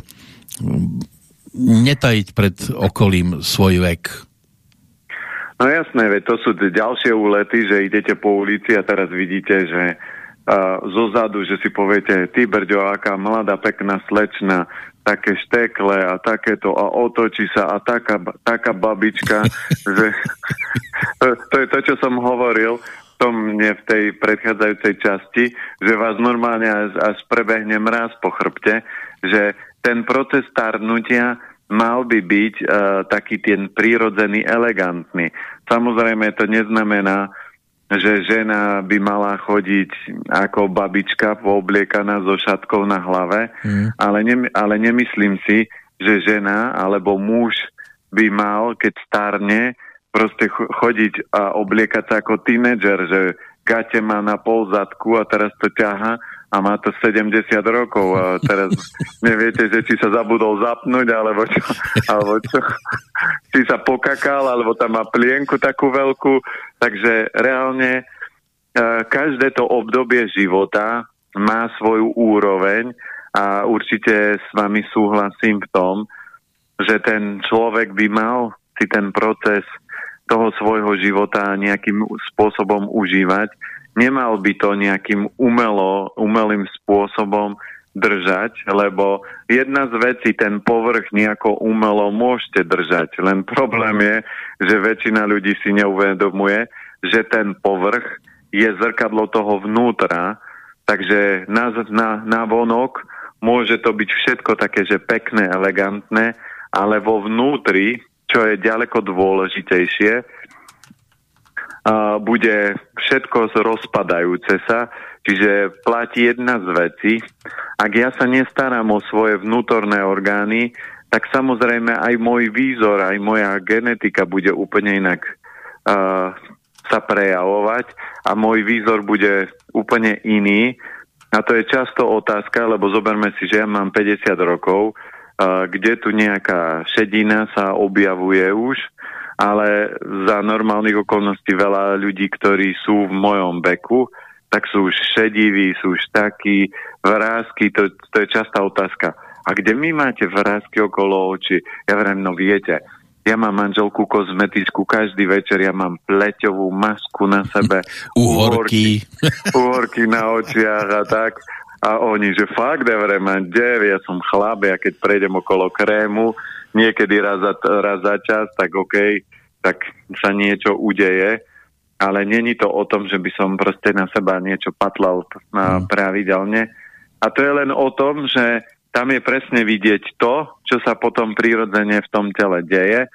mm, netajiť pred okolím svoj vek. No jasné, veď to sú ďalšie úlety, že idete po ulici a teraz vidíte, že uh, zo zadu, že si poviete, ty Brďo, aká mladá, pekná slečna, také štekle a takéto a otočí sa a taká, taká babička, že to, to je to, čo som hovoril tom mne v tej predchádzajúcej časti, že vás normálne až, až prebehne mráz po chrbte, že ten proces starnutia mal by byť uh, taký ten prírodzený, elegantný. Samozrejme to neznamená, že žena by mala chodiť ako babička poobliekaná so šatkou na hlave, mm. ale, ne, ale nemyslím si, že žena alebo muž by mal, keď starne, proste chodiť a obliekať sa ako tínedžer, že gate má na pol zadku a teraz to ťaha a má to 70 rokov a teraz neviete, že či sa zabudol zapnúť, alebo čo, alebo čo, či sa pokakal, alebo tam má plienku takú veľkú. Takže reálne každé to obdobie života má svoju úroveň a určite s vami súhlasím v tom, že ten človek by mal si ten proces toho svojho života nejakým spôsobom užívať. Nemal by to nejakým umelo, umelým spôsobom držať, lebo jedna z vecí, ten povrch nejako umelo môžete držať. Len problém je, že väčšina ľudí si neuvedomuje, že ten povrch je zrkadlo toho vnútra, takže na, na, na vonok môže to byť všetko také, že pekné, elegantné, ale vo vnútri čo je ďaleko dôležitejšie, bude všetko rozpadajúce sa, čiže platí jedna z vecí. Ak ja sa nestaram o svoje vnútorné orgány, tak samozrejme aj môj výzor, aj moja genetika bude úplne inak uh, sa prejavovať a môj výzor bude úplne iný. A to je často otázka, lebo zoberme si, že ja mám 50 rokov, kde tu nejaká šedina sa objavuje už, ale za normálnych okolností veľa ľudí, ktorí sú v mojom beku, tak sú už šediví, sú už takí, vrázky, to, to je častá otázka. A kde my máte vrázky okolo očí? Ja vrem, no viete, ja mám manželku kozmetickú každý večer, ja mám pleťovú masku na sebe. Uhorky. Uhorky na očiach a tak. A oni, že fakt, man, dev, ja som chlap, ja keď prejdem okolo krému, niekedy raz za, raz za čas, tak OK, tak sa niečo udeje, ale není to o tom, že by som proste na seba niečo patlal na mm. pravidelne. A to je len o tom, že tam je presne vidieť to, čo sa potom prirodzene v tom tele deje.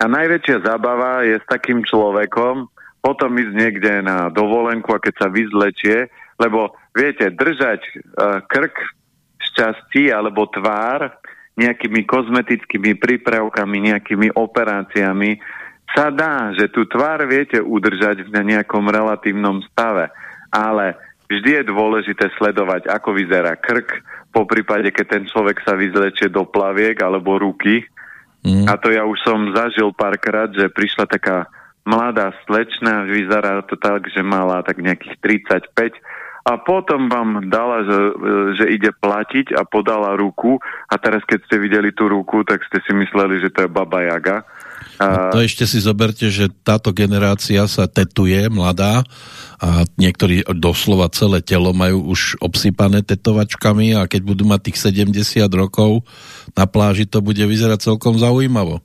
A najväčšia zábava je s takým človekom potom ísť niekde na dovolenku a keď sa vyzlečie, lebo viete, držať uh, krk šťastí alebo tvár nejakými kozmetickými prípravkami, nejakými operáciami sa dá, že tú tvár viete udržať v nejakom relatívnom stave, ale vždy je dôležité sledovať, ako vyzerá krk, po prípade, keď ten človek sa vyzlečie do plaviek alebo ruky. Mm. A to ja už som zažil párkrát, že prišla taká mladá slečna, vyzerá to tak, že mala tak nejakých 35 a potom vám dala, že, že ide platiť a podala ruku a teraz keď ste videli tú ruku, tak ste si mysleli, že to je Baba Jaga. A to ešte si zoberte, že táto generácia sa tetuje, mladá, a niektorí doslova celé telo majú už obsypané tetovačkami a keď budú mať tých 70 rokov na pláži, to bude vyzerať celkom zaujímavo.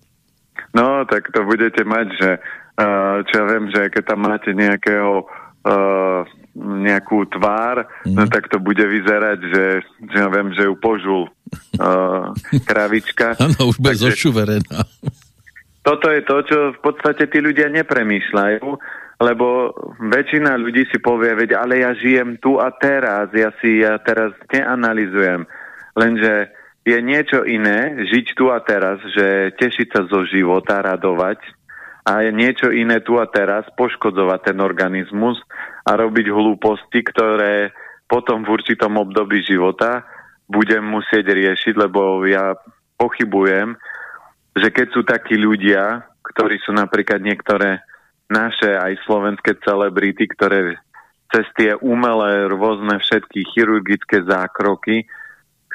No, tak to budete mať, že uh, čo ja viem, že keď tam máte nejakého uh, nejakú tvár, mm. no tak to bude vyzerať, že, že ja viem, že ju požul uh, kravička. Áno, už bez ošuverená. Toto je to, čo v podstate tí ľudia nepremýšľajú, lebo väčšina ľudí si povie, veď ale ja žijem tu a teraz, ja si ja teraz neanalizujem. Lenže je niečo iné žiť tu a teraz, že tešiť sa zo života, radovať, a je niečo iné tu a teraz poškodzovať ten organizmus a robiť hlúposti, ktoré potom v určitom období života budem musieť riešiť, lebo ja pochybujem, že keď sú takí ľudia, ktorí sú napríklad niektoré naše aj slovenské celebrity, ktoré cez tie umelé rôzne všetky chirurgické zákroky,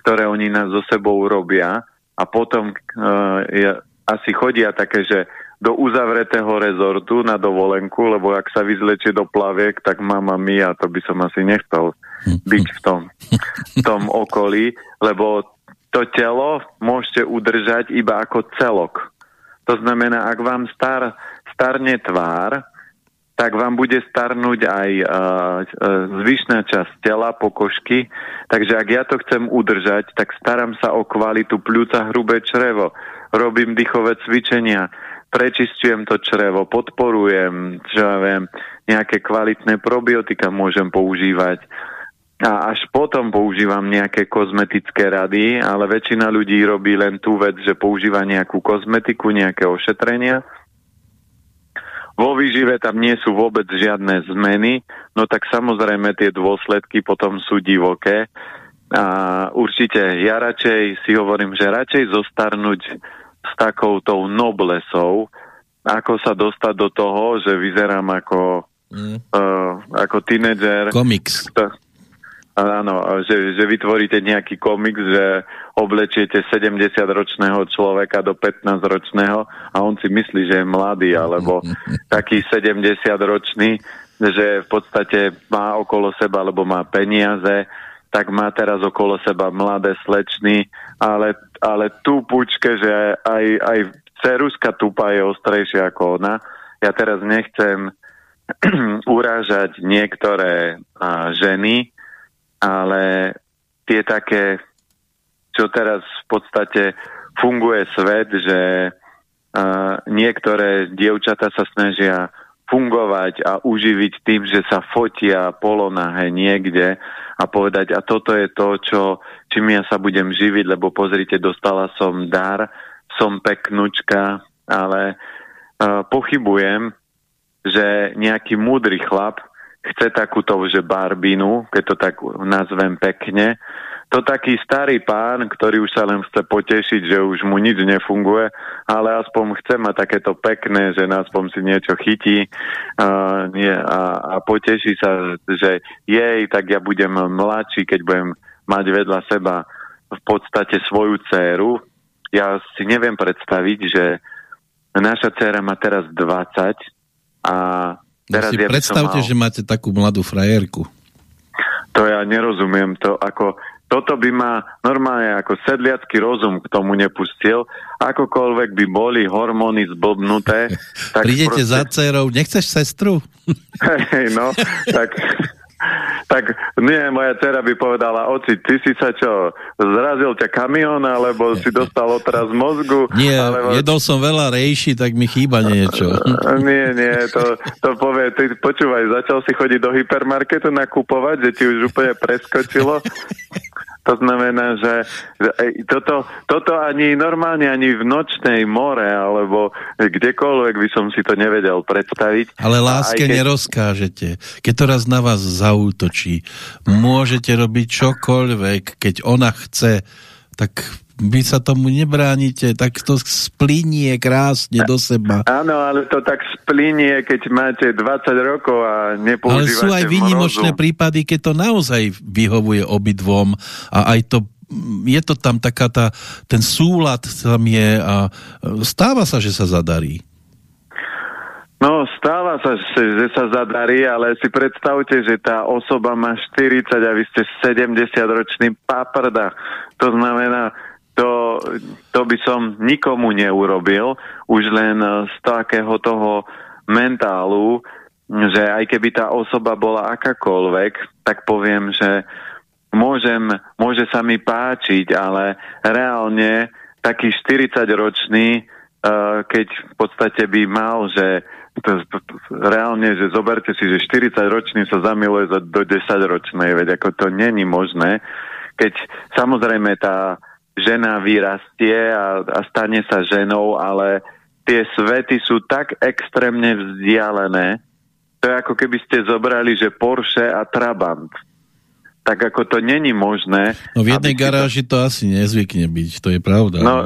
ktoré oni nás so sebou robia a potom je, asi chodia také, že do uzavretého rezortu na dovolenku, lebo ak sa vyzlečie do plaviek, tak mama a to by som asi nechcel byť v tom, v tom okolí, lebo to telo môžete udržať iba ako celok. To znamená, ak vám star, starne tvár, tak vám bude starnúť aj uh, uh, zvyšná časť tela, pokožky. Takže ak ja to chcem udržať, tak starám sa o kvalitu pľúca hrubé črevo. Robím dýchové cvičenia, prečistujem to črevo, podporujem, čo ja viem, nejaké kvalitné probiotika môžem používať a až potom používam nejaké kozmetické rady, ale väčšina ľudí robí len tú vec, že používa nejakú kozmetiku, nejaké ošetrenia. vo výžive tam nie sú vôbec žiadne zmeny, no tak samozrejme tie dôsledky potom sú divoké. A určite ja radšej si hovorím, že radšej zostarnúť s takoutou noblesou, ako sa dostať do toho, že vyzerám ako, mm. uh, ako tínedžer. Komiks. Áno, že, že vytvoríte nejaký komiks, že oblečiete 70-ročného človeka do 15-ročného a on si myslí, že je mladý, alebo taký 70-ročný, že v podstate má okolo seba, alebo má peniaze, tak má teraz okolo seba mladé slečny, ale, ale tú pučke, že aj, aj ceruska tupa je ostrejšia ako ona. Ja teraz nechcem urážať niektoré a, ženy, ale tie také, čo teraz v podstate funguje svet, že uh, niektoré dievčata sa snažia fungovať a uživiť tým, že sa fotia polonahe niekde a povedať, a toto je to, čo, čím ja sa budem živiť, lebo pozrite, dostala som dar, som peknučka, ale uh, pochybujem, že nejaký múdry chlap chce takúto že barbinu, keď to tak nazvem pekne, to taký starý pán, ktorý už sa len chce potešiť, že už mu nič nefunguje, ale aspoň chce mať takéto pekné, že aspoň si niečo chytí uh, nie, a, a poteší sa, že jej, tak ja budem mladší, keď budem mať vedľa seba v podstate svoju dceru. Ja si neviem predstaviť, že naša dcera má teraz 20 a No Teraz si ja predstavte, mal... že máte takú mladú frajerku. To ja nerozumiem. To ako, toto by ma normálne ako sedliacký rozum k tomu nepustil. Akokoľvek by boli hormóny zblbnuté. Tak Prídete proste... za dcerou, nechceš sestru? Hej, no, tak tak nie, moja dcera by povedala, oci, ty si sa čo, zrazil ťa kamión, alebo si dostal otraz mozgu? Nie, alebo... jedol som veľa rejší, tak mi chýba niečo. nie, nie, to, to povie, ty počúvaj, začal si chodiť do hypermarketu nakupovať, že ti už úplne preskočilo. To znamená, že, že toto, toto ani normálne, ani v nočnej more, alebo kdekoľvek by som si to nevedel predstaviť. Ale láske keď... nerozkážete. Keď to raz na vás zautočí, môžete robiť čokoľvek, keď ona chce, tak vy sa tomu nebránite, tak to splinie krásne do seba. Áno, ale to tak splinie, keď máte 20 rokov a nepoužívate Ale sú aj výnimočné prípady, keď to naozaj vyhovuje obidvom a aj to je to tam taká tá, ten súlad tam je a stáva sa, že sa zadarí. No, stáva sa, že sa zadarí, ale si predstavte, že tá osoba má 40 a vy ste 70-ročný paprda. To znamená, to, to by som nikomu neurobil, už len z takého toho mentálu, že aj keby tá osoba bola akákoľvek, tak poviem, že môžem, môže sa mi páčiť, ale reálne taký 40-ročný, uh, keď v podstate by mal, že to, to, to, reálne, že zoberte si, že 40-ročný sa zamiluje do 10-ročnej, veď ako to není možné, keď samozrejme tá žena vyrastie a, a stane sa ženou, ale tie svety sú tak extrémne vzdialené, to je ako keby ste zobrali, že Porsche a Trabant. Tak ako to není možné. No v jednej garáži to... to asi nezvykne byť, to je pravda. No,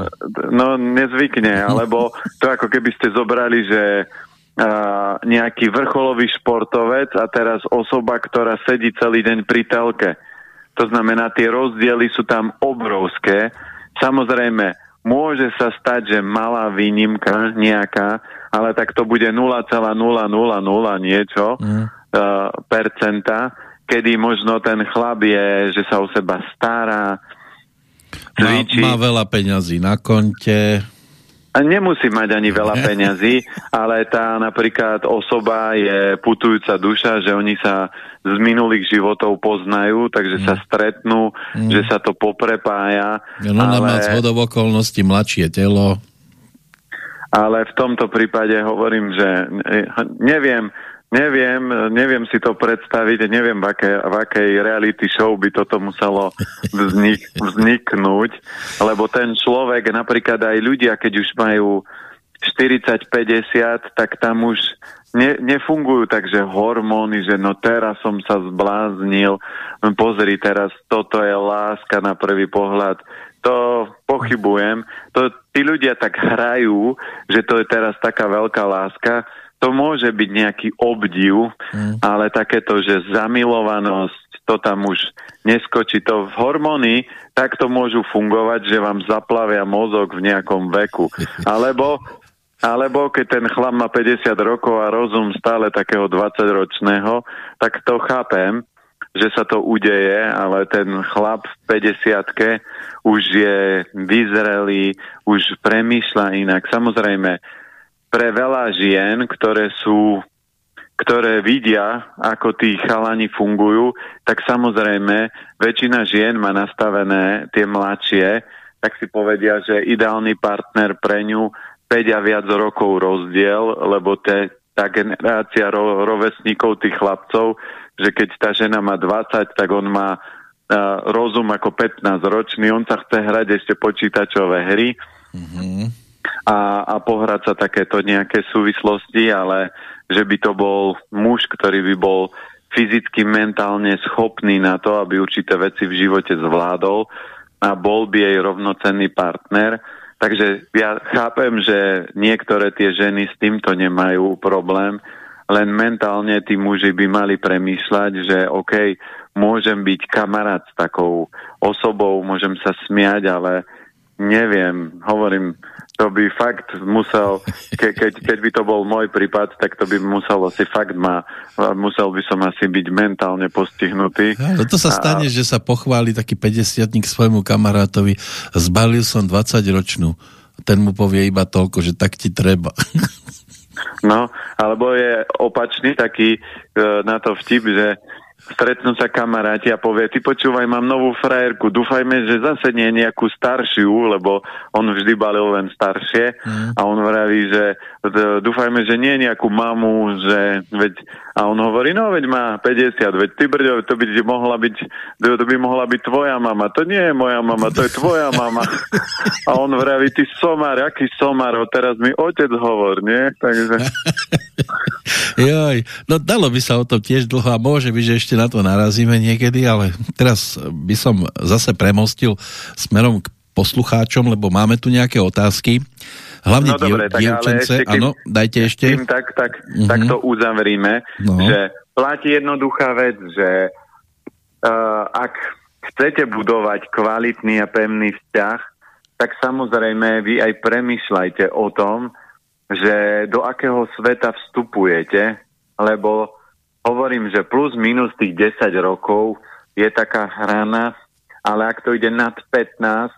no nezvykne, alebo to ako keby ste zobrali, že uh, nejaký vrcholový športovec a teraz osoba, ktorá sedí celý deň pri telke to znamená, tie rozdiely sú tam obrovské. Samozrejme, môže sa stať, že malá výnimka nejaká, ale tak to bude 0,000 niečo mm. uh, percenta, kedy možno ten chlap je, že sa o seba stará, cvičí. Má, má veľa peňazí na konte. Nemusí mať ani veľa peňazí, ale tá napríklad osoba je putujúca duša, že oni sa z minulých životov poznajú, takže mm. sa stretnú, mm. že sa to poprepája. No, ale... má zhodov okolností mladšie telo. Ale v tomto prípade hovorím, že neviem, Neviem, neviem si to predstaviť, neviem, v, aké, v akej reality show by toto muselo vznik, vzniknúť, lebo ten človek, napríklad aj ľudia, keď už majú 40-50, tak tam už ne, nefungujú takže hormóny, že no teraz som sa zbláznil, pozri teraz, toto je láska na prvý pohľad. To pochybujem. To, tí ľudia tak hrajú, že to je teraz taká veľká láska. To môže byť nejaký obdiv, mm. ale takéto, že zamilovanosť, to tam už neskočí. To v hormóny takto môžu fungovať, že vám zaplavia mozog v nejakom veku. Alebo, alebo keď ten chlap má 50 rokov a rozum stále takého 20-ročného, tak to chápem, že sa to udeje, ale ten chlap v 50 už je vyzrelý, už premýšľa inak. Samozrejme, pre veľa žien, ktoré sú ktoré vidia, ako tí chalani fungujú, tak samozrejme väčšina žien má nastavené tie mladšie, tak si povedia, že ideálny partner pre ňu 5 a viac rokov rozdiel, lebo te, tá generácia ro, rovesníkov tých chlapcov, že keď tá žena má 20, tak on má uh, rozum ako 15 ročný, on sa chce hrať ešte počítačové hry mm-hmm. A, a pohrať sa takéto nejaké súvislosti, ale že by to bol muž, ktorý by bol fyzicky, mentálne schopný na to, aby určité veci v živote zvládol a bol by jej rovnocenný partner. Takže ja chápem, že niektoré tie ženy s týmto nemajú problém, len mentálne tí muži by mali premýšľať, že OK, môžem byť kamarát s takou osobou, môžem sa smiať, ale neviem, hovorím, to by fakt musel, ke, keď, keď by to bol môj prípad, tak to by musel asi fakt ma, musel by som asi byť mentálne postihnutý. No to sa stane, a... že sa pochváli taký 50 svojmu kamarátovi, zbalil som 20 ročnú. Ten mu povie iba toľko, že tak ti treba. No, alebo je opačný taký e, na to vtip, že stretnú sa kamaráti a povie, ty počúvaj, mám novú frajerku, dúfajme, že zase nie nejakú staršiu, lebo on vždy balil len staršie mm. a on vraví, že dúfajme, že nie nejakú mamu, že veď, a on hovorí, no veď má 50, veď ty brďo, to by mohla byť, to by mohla byť tvoja mama, to nie je moja mama, to je tvoja mama. A on vraví, ty somár, aký somár, teraz mi otec hovor, nie? Takže... Joj, no dalo by sa o tom tiež dlho a môže byť, že ešte na to narazíme niekedy, ale teraz by som zase premostil smerom k poslucháčom, lebo máme tu nejaké otázky. Hlavne no, dobre, tak, dievčence, áno, dajte ešte. Tým tak, tak, uh-huh. tak to uzavrime, no. že platí jednoduchá vec, že uh, ak chcete budovať kvalitný a pevný vzťah, tak samozrejme vy aj premyšľajte o tom, že do akého sveta vstupujete, lebo hovorím, že plus minus tých 10 rokov je taká hrana, ale ak to ide nad 15,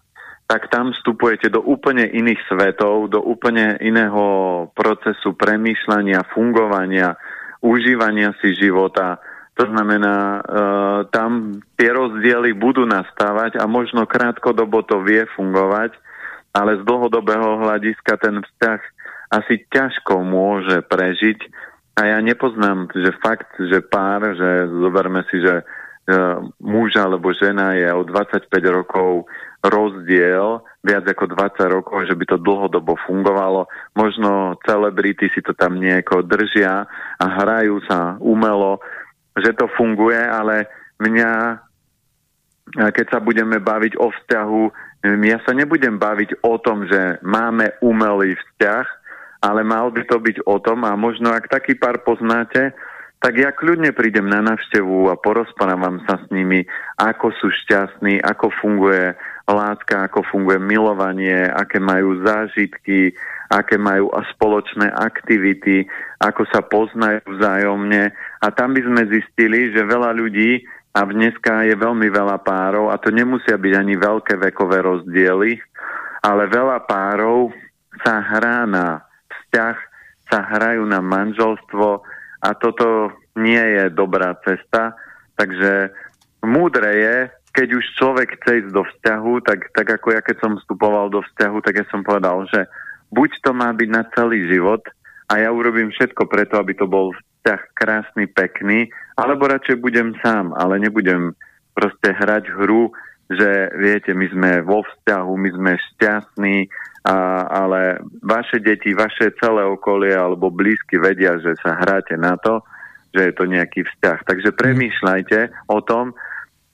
tak tam vstupujete do úplne iných svetov, do úplne iného procesu premýšľania, fungovania, užívania si života. To znamená, e, tam tie rozdiely budú nastávať a možno krátkodobo to vie fungovať, ale z dlhodobého hľadiska ten vzťah asi ťažko môže prežiť. A ja nepoznám, že fakt, že pár, že zoberme si, že muž alebo žena je o 25 rokov rozdiel, viac ako 20 rokov, že by to dlhodobo fungovalo. Možno celebrity si to tam nejako držia a hrajú sa umelo, že to funguje, ale mňa, keď sa budeme baviť o vzťahu, ja sa nebudem baviť o tom, že máme umelý vzťah, ale mal by to byť o tom a možno ak taký pár poznáte, tak ja kľudne prídem na návštevu a porozprávam sa s nimi, ako sú šťastní, ako funguje láska, ako funguje milovanie, aké majú zážitky, aké majú spoločné aktivity, ako sa poznajú vzájomne. A tam by sme zistili, že veľa ľudí, a dneska je veľmi veľa párov, a to nemusia byť ani veľké vekové rozdiely, ale veľa párov sa hrá na vzťah, sa hrajú na manželstvo, a toto nie je dobrá cesta, takže múdre je, keď už človek chce ísť do vzťahu, tak, tak ako ja keď som vstupoval do vzťahu, tak ja som povedal, že buď to má byť na celý život a ja urobím všetko preto, aby to bol vzťah krásny, pekný, alebo radšej budem sám, ale nebudem proste hrať hru že viete, my sme vo vzťahu, my sme šťastní, a, ale vaše deti, vaše celé okolie alebo blízky vedia, že sa hráte na to, že je to nejaký vzťah. Takže premýšľajte o tom,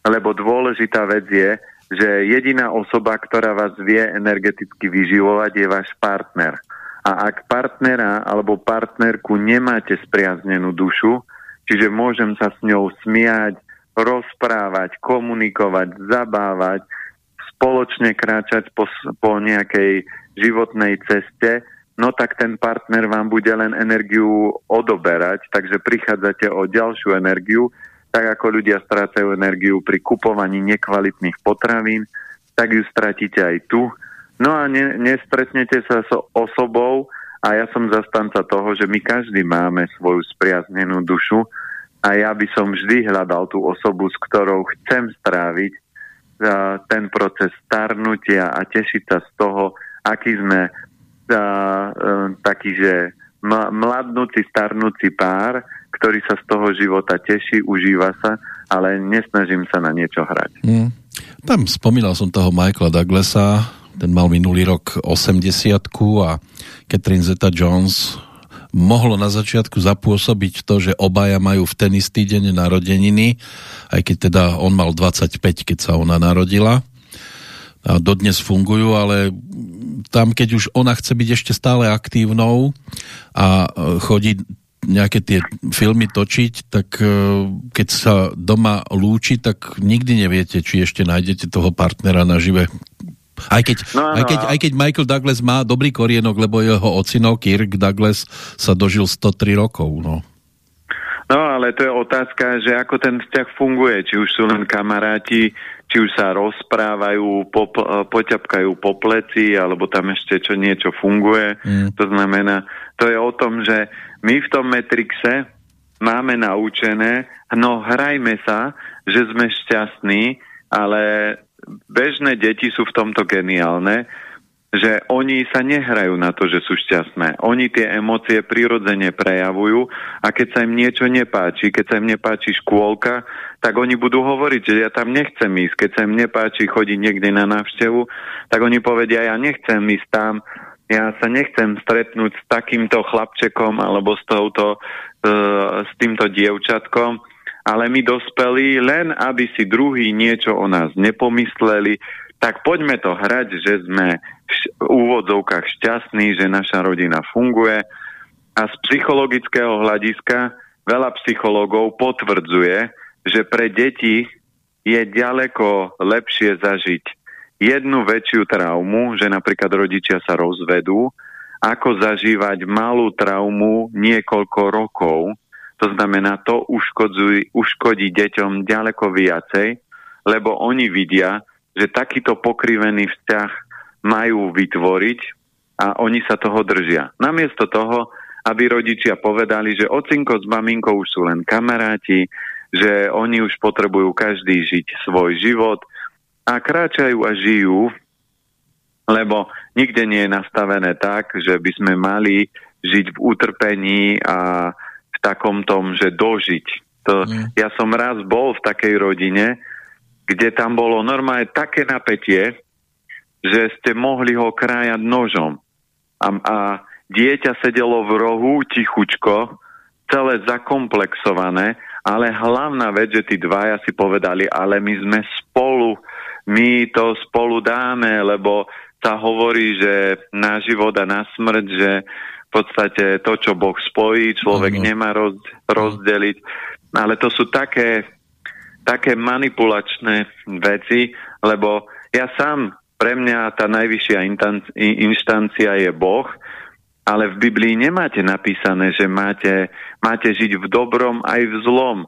lebo dôležitá vec je, že jediná osoba, ktorá vás vie energeticky vyživovať, je váš partner. A ak partnera alebo partnerku nemáte spriaznenú dušu, čiže môžem sa s ňou smiať, rozprávať, komunikovať, zabávať, spoločne kráčať po, po nejakej životnej ceste, no tak ten partner vám bude len energiu odoberať, takže prichádzate o ďalšiu energiu, tak ako ľudia strácajú energiu pri kupovaní nekvalitných potravín, tak ju stratíte aj tu. No a ne, nestretnete sa s osobou, a ja som zastanca toho, že my každý máme svoju spriaznenú dušu, a ja by som vždy hľadal tú osobu, s ktorou chcem stráviť uh, ten proces starnutia a tešiť sa z toho, aký sme uh, uh, taký, že mladnúci, starnúci pár, ktorý sa z toho života teší, užíva sa, ale nesnažím sa na niečo hrať. Mm. Tam spomínal som toho Michaela Douglasa, ten mal minulý rok 80 a Catherine Zeta-Jones mohlo na začiatku zapôsobiť to, že obaja majú v ten istý deň narodeniny, aj keď teda on mal 25, keď sa ona narodila. A dodnes fungujú, ale tam, keď už ona chce byť ešte stále aktívnou a e, chodí nejaké tie filmy točiť, tak e, keď sa doma lúči, tak nikdy neviete, či ešte nájdete toho partnera na živé aj keď, no, no, aj, keď, aj keď Michael Douglas má dobrý korienok, lebo jeho ocino Kirk Douglas sa dožil 103 rokov. No. No ale to je otázka, že ako ten vzťah funguje. Či už sú len kamaráti, či už sa rozprávajú, pop, poťapkajú po pleci, alebo tam ešte čo niečo funguje. Mm. To znamená, to je o tom, že my v tom Matrixe máme naučené, no hrajme sa, že sme šťastní, ale bežné deti sú v tomto geniálne, že oni sa nehrajú na to, že sú šťastné. Oni tie emócie prirodzene prejavujú a keď sa im niečo nepáči, keď sa im nepáči škôlka, tak oni budú hovoriť, že ja tam nechcem ísť. Keď sa im nepáči chodiť niekde na návštevu, tak oni povedia, ja nechcem ísť tam, ja sa nechcem stretnúť s takýmto chlapčekom alebo s, touto, uh, s týmto dievčatkom ale my dospelí, len aby si druhý niečo o nás nepomysleli, tak poďme to hrať, že sme v úvodzovkách šťastní, že naša rodina funguje. A z psychologického hľadiska veľa psychológov potvrdzuje, že pre deti je ďaleko lepšie zažiť jednu väčšiu traumu, že napríklad rodičia sa rozvedú, ako zažívať malú traumu niekoľko rokov, to znamená, to uškodí, uškodí deťom ďaleko viacej, lebo oni vidia, že takýto pokrivený vzťah majú vytvoriť a oni sa toho držia. Namiesto toho, aby rodičia povedali, že ocinko s maminkou už sú len kamaráti, že oni už potrebujú každý žiť svoj život a kráčajú a žijú, lebo nikde nie je nastavené tak, že by sme mali žiť v utrpení a v takom tom, že dožiť. To, mm. Ja som raz bol v takej rodine, kde tam bolo normálne také napätie, že ste mohli ho krájať nožom. A, a dieťa sedelo v rohu tichučko, celé zakomplexované, ale hlavná vec, že tí dvaja si povedali, ale my sme spolu, my to spolu dáme, lebo sa hovorí, že na život a na smrť, že podstate to, čo Boh spojí, človek uh-huh. nemá roz, rozdeliť. Ale to sú také, také manipulačné veci, lebo ja sám, pre mňa tá najvyššia inštancia je Boh, ale v Biblii nemáte napísané, že máte, máte žiť v dobrom aj v zlom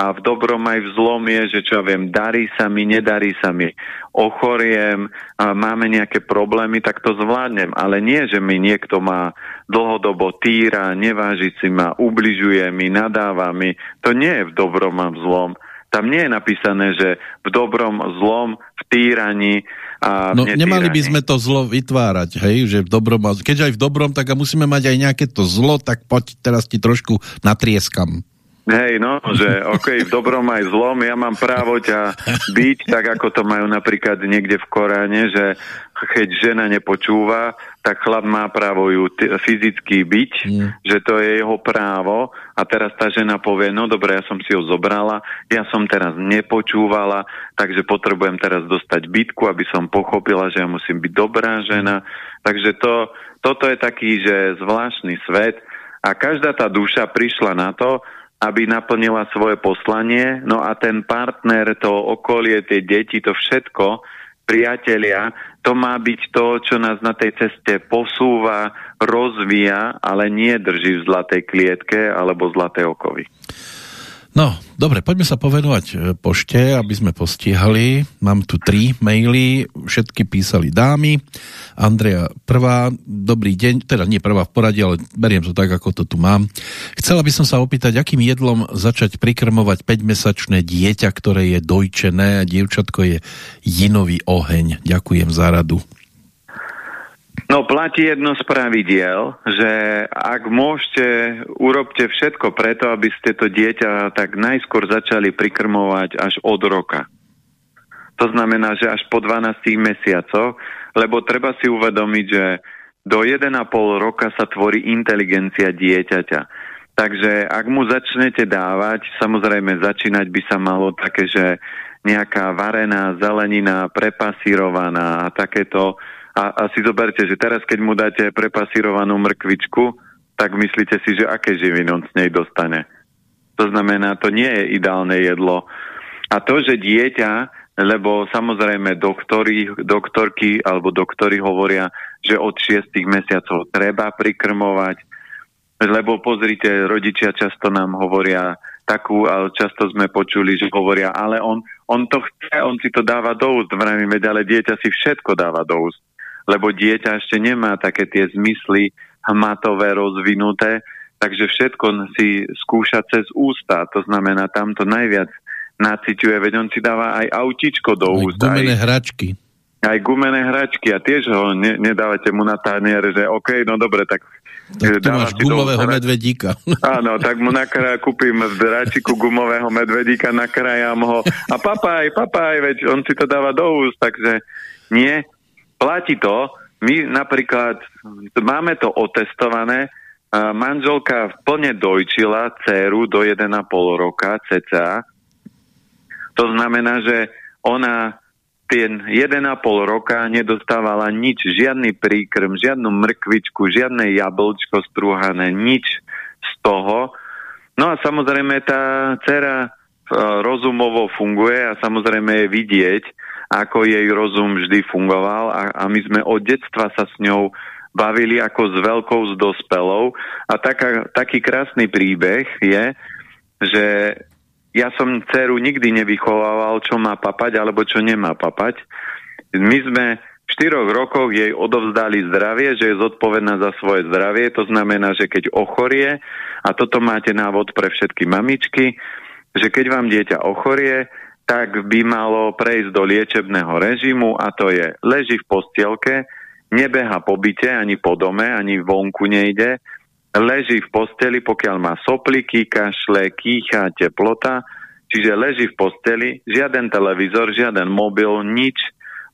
a v dobrom aj v zlom je, že čo ja viem, darí sa mi, nedarí sa mi, ochoriem, a máme nejaké problémy, tak to zvládnem. Ale nie, že mi niekto má dlhodobo týra, neváži si ma, ubližuje mi, nadáva mi. To nie je v dobrom a v zlom. Tam nie je napísané, že v dobrom, zlom, v týraní a No nemali by sme to zlo vytvárať, hej, že v dobrom, keďže aj v dobrom, tak a musíme mať aj nejaké to zlo, tak poď teraz ti trošku natrieskam. Hej, no, že ok, v dobrom aj zlom, ja mám právo ťa byť, tak ako to majú napríklad niekde v Koráne, že keď žena nepočúva, tak chlap má právo ju fyzicky byť, mm. že to je jeho právo a teraz tá žena povie, no dobre, ja som si ho zobrala, ja som teraz nepočúvala, takže potrebujem teraz dostať bytku, aby som pochopila, že ja musím byť dobrá žena. Takže to, toto je taký, že zvláštny svet a každá tá duša prišla na to, aby naplnila svoje poslanie, no a ten partner, to okolie, tie deti, to všetko, priatelia, to má byť to, čo nás na tej ceste posúva, rozvíja, ale nie drží v zlatej klietke alebo zlatej okovy. No, dobre, poďme sa povenovať e, pošte, aby sme postihali. Mám tu tri maily, všetky písali dámy. Andrea prvá, dobrý deň, teda nie prvá v poradí, ale beriem to tak, ako to tu mám. Chcela by som sa opýtať, akým jedlom začať prikrmovať 5-mesačné dieťa, ktoré je dojčené a dievčatko je jinový oheň. Ďakujem za radu. No platí jedno z pravidiel, že ak môžete, urobte všetko preto, aby ste to dieťa tak najskôr začali prikrmovať až od roka. To znamená, že až po 12 mesiacoch, lebo treba si uvedomiť, že do 1,5 roka sa tvorí inteligencia dieťaťa. Takže ak mu začnete dávať, samozrejme začínať by sa malo také, že nejaká varená zelenina, prepasírovaná a takéto a, a si zoberte, že teraz, keď mu dáte prepasírovanú mrkvičku, tak myslíte si, že aké živiny on z nej dostane. To znamená, to nie je ideálne jedlo. A to, že dieťa, lebo samozrejme doktori, doktorky alebo doktori hovoria, že od 6 mesiacov treba prikrmovať, lebo pozrite, rodičia často nám hovoria takú, ale často sme počuli, že hovoria, ale on, on to chce, on si to dáva do úst, vravíme, ale dieťa si všetko dáva do úst lebo dieťa ešte nemá také tie zmysly hmatové rozvinuté, takže všetko si skúša cez ústa, to znamená, tam to najviac naciťuje, veď on si dáva aj autičko do aj úst. Gumené aj hračky. Aj gumené hračky a tiež ho ne, nedávate mu na tanier, že OK, no dobre, tak tak tu máš gumového do... medvedíka. Áno, tak mu nakra, kúpim v dráčiku gumového medvedíka, nakrajam ho a papaj, papaj, veď on si to dáva do úst, takže nie, platí to, my napríklad máme to otestované, manželka plne dojčila dceru do 1,5 roka cca. To znamená, že ona ten 1,5 roka nedostávala nič, žiadny príkrm, žiadnu mrkvičku, žiadne jablčko strúhané, nič z toho. No a samozrejme tá dcera e, rozumovo funguje a samozrejme je vidieť, ako jej rozum vždy fungoval a, a my sme od detstva sa s ňou bavili ako s veľkou s dospelou a taká, taký krásny príbeh je, že ja som dceru nikdy nevychovával, čo má papať alebo čo nemá papať. My sme v štyroch rokoch jej odovzdali zdravie, že je zodpovedná za svoje zdravie, to znamená, že keď ochorie, a toto máte návod pre všetky mamičky, že keď vám dieťa ochorie, tak by malo prejsť do liečebného režimu a to je leží v postielke, nebeha po byte, ani po dome, ani vonku nejde, leží v posteli, pokiaľ má sopliky, kašle, kýcha, teplota, čiže leží v posteli, žiaden televízor, žiaden mobil, nič,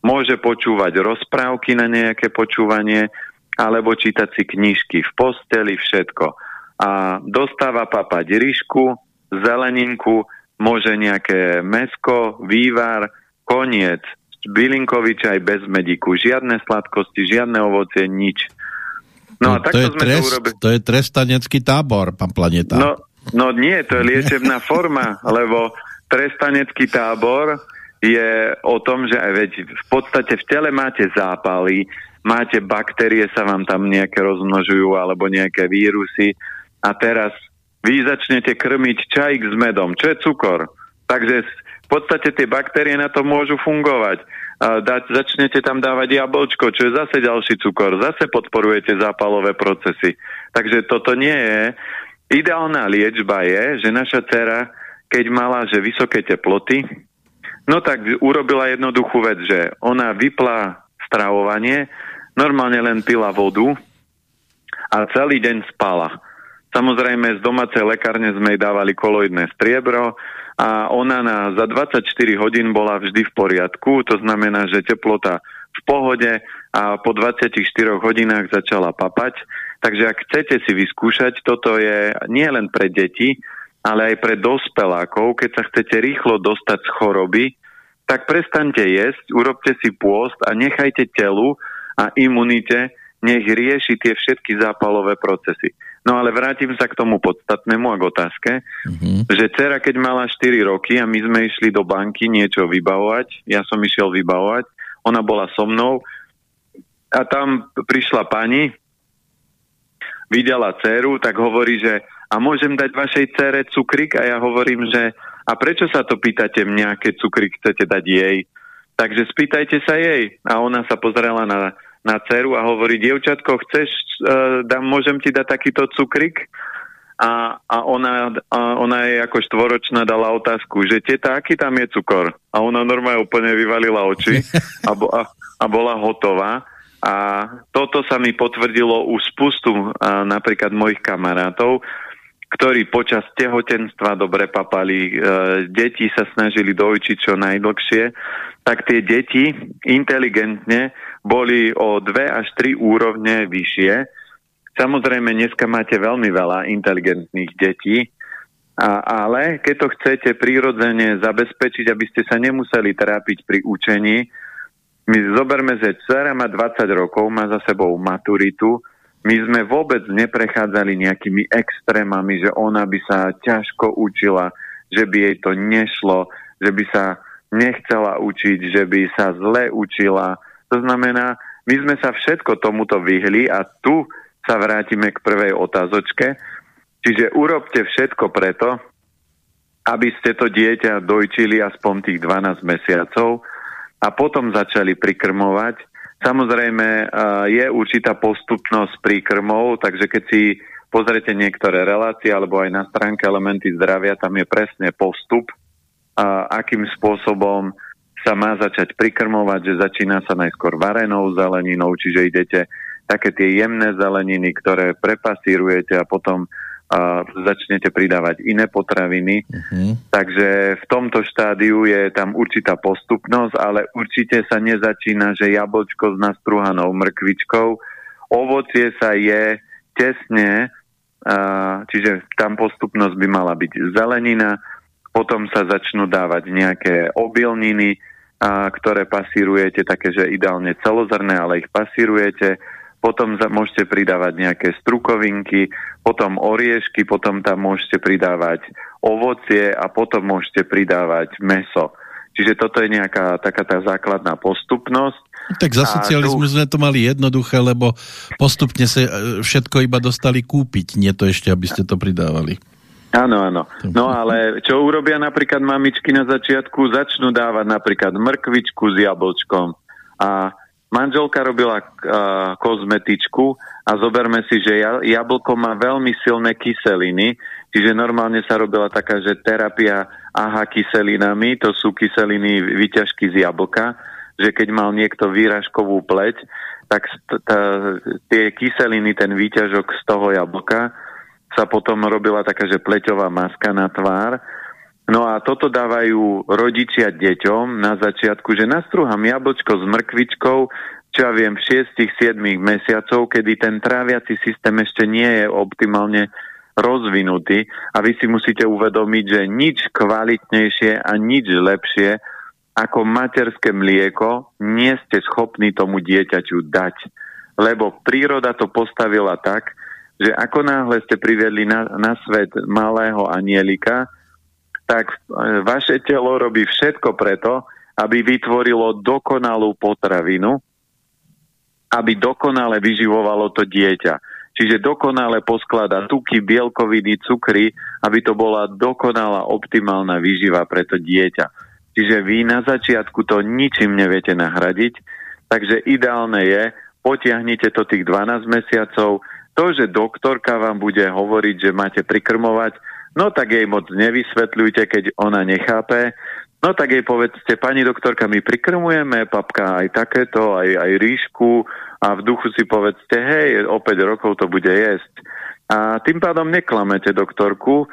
môže počúvať rozprávky na nejaké počúvanie, alebo čítať si knižky v posteli, všetko. A dostáva papať ryšku, zeleninku, môže nejaké mesko, vývar, koniec, bylinkovič aj bez mediku, žiadne sladkosti, žiadne ovocie, nič. No, no a to, je sme trest, to urobili. To je trestanecký tábor, pán Planeta. No, no nie, to je liečebná forma, lebo trestanecký tábor je o tom, že aj veď v podstate v tele máte zápaly, máte baktérie, sa vám tam nejaké rozmnožujú, alebo nejaké vírusy a teraz vy začnete krmiť čajík s medom, čo je cukor. Takže v podstate tie baktérie na to môžu fungovať. Dať, začnete tam dávať jablčko, čo je zase ďalší cukor. Zase podporujete zápalové procesy. Takže toto nie je. Ideálna liečba je, že naša dcera, keď mala že vysoké teploty, no tak urobila jednoduchú vec, že ona vypla stravovanie, normálne len pila vodu a celý deň spala Samozrejme, z domácej lekárne sme jej dávali koloidné striebro a ona na, za 24 hodín bola vždy v poriadku, to znamená, že teplota v pohode a po 24 hodinách začala papať. Takže ak chcete si vyskúšať, toto je nie len pre deti, ale aj pre dospelákov, keď sa chcete rýchlo dostať z choroby, tak prestaňte jesť, urobte si pôst a nechajte telu a imunite nech rieši tie všetky zápalové procesy. No ale vrátim sa k tomu podstatnému a k otázke, mm-hmm. že dcera, keď mala 4 roky a my sme išli do banky niečo vybavovať, ja som išiel vybavovať, ona bola so mnou a tam prišla pani, videla dceru, tak hovorí, že a môžem dať vašej cere cukrik? A ja hovorím, že a prečo sa to pýtate mňa, keď cukrik chcete dať jej? Takže spýtajte sa jej. A ona sa pozrela na na dceru a hovorí, dievčatko, chceš, uh, dám, môžem ti dať takýto cukrik? A, a ona, a ona je ako štvoročná dala otázku, že teta, aký tam je cukor? A ona normálne úplne vyvalila oči a, bo, a, a bola hotová. A toto sa mi potvrdilo už spustu a, napríklad mojich kamarátov, ktorí počas tehotenstva dobre papali, e, deti sa snažili dojčiť čo najdlhšie, tak tie deti inteligentne boli o dve až tri úrovne vyššie. Samozrejme, dneska máte veľmi veľa inteligentných detí, a, ale keď to chcete prirodzene zabezpečiť, aby ste sa nemuseli trápiť pri učení, my zoberme, že dcera má 20 rokov, má za sebou maturitu, my sme vôbec neprechádzali nejakými extrémami, že ona by sa ťažko učila, že by jej to nešlo, že by sa nechcela učiť, že by sa zle učila, to znamená, my sme sa všetko tomuto vyhli a tu sa vrátime k prvej otázočke. Čiže urobte všetko preto, aby ste to dieťa dojčili aspoň tých 12 mesiacov a potom začali prikrmovať. Samozrejme je určitá postupnosť príkrmov, takže keď si pozrete niektoré relácie alebo aj na stránke Elementy zdravia, tam je presne postup, akým spôsobom sa má začať prikrmovať, že začína sa najskôr varenou zeleninou, čiže idete také tie jemné zeleniny, ktoré prepasírujete a potom uh, začnete pridávať iné potraviny. Uh-huh. Takže v tomto štádiu je tam určitá postupnosť, ale určite sa nezačína, že jablčko s nastruhanou mrkvičkou. Ovocie sa je tesne, uh, čiže tam postupnosť by mala byť zelenina, potom sa začnú dávať nejaké obilniny, a, ktoré pasírujete, také, že ideálne celozrné, ale ich pasírujete. Potom za, môžete pridávať nejaké strukovinky, potom oriešky, potom tam môžete pridávať ovocie a potom môžete pridávať meso. Čiže toto je nejaká taká tá základná postupnosť. Tak za socializmu tu... sme to mali jednoduché, lebo postupne sa e, všetko iba dostali kúpiť, nie to ešte, aby ste to pridávali. Áno, áno. No ale čo urobia napríklad mamičky na začiatku? Začnú dávať napríklad mrkvičku s jablčkom. A manželka robila uh, kozmetičku a zoberme si, že jablko má veľmi silné kyseliny, čiže normálne sa robila taká, že terapia aha kyselinami, to sú kyseliny vyťažky z jablka, že keď mal niekto výražkovú pleť, tak tie kyseliny, ten výťažok z toho jablka sa potom robila taká, že pleťová maska na tvár. No a toto dávajú rodičia deťom na začiatku, že nastruham jablčko s mrkvičkou, čo ja viem, v 6-7 mesiacov, kedy ten tráviaci systém ešte nie je optimálne rozvinutý a vy si musíte uvedomiť, že nič kvalitnejšie a nič lepšie ako materské mlieko nie ste schopní tomu dieťaťu dať. Lebo príroda to postavila tak, že ako náhle ste priviedli na, na svet malého anielika, tak e, vaše telo robí všetko preto, aby vytvorilo dokonalú potravinu, aby dokonale vyživovalo to dieťa. Čiže dokonale posklada tuky, bielkoviny, cukry, aby to bola dokonalá optimálna výživa pre to dieťa. Čiže vy na začiatku to ničím neviete nahradiť, takže ideálne je, potiahnite to tých 12 mesiacov, to, že doktorka vám bude hovoriť, že máte prikrmovať, no tak jej moc nevysvetľujte, keď ona nechápe. No tak jej povedzte, pani doktorka, my prikrmujeme, papka aj takéto, aj, aj ríšku a v duchu si povedzte, hej, o 5 rokov to bude jesť. A tým pádom neklamete doktorku,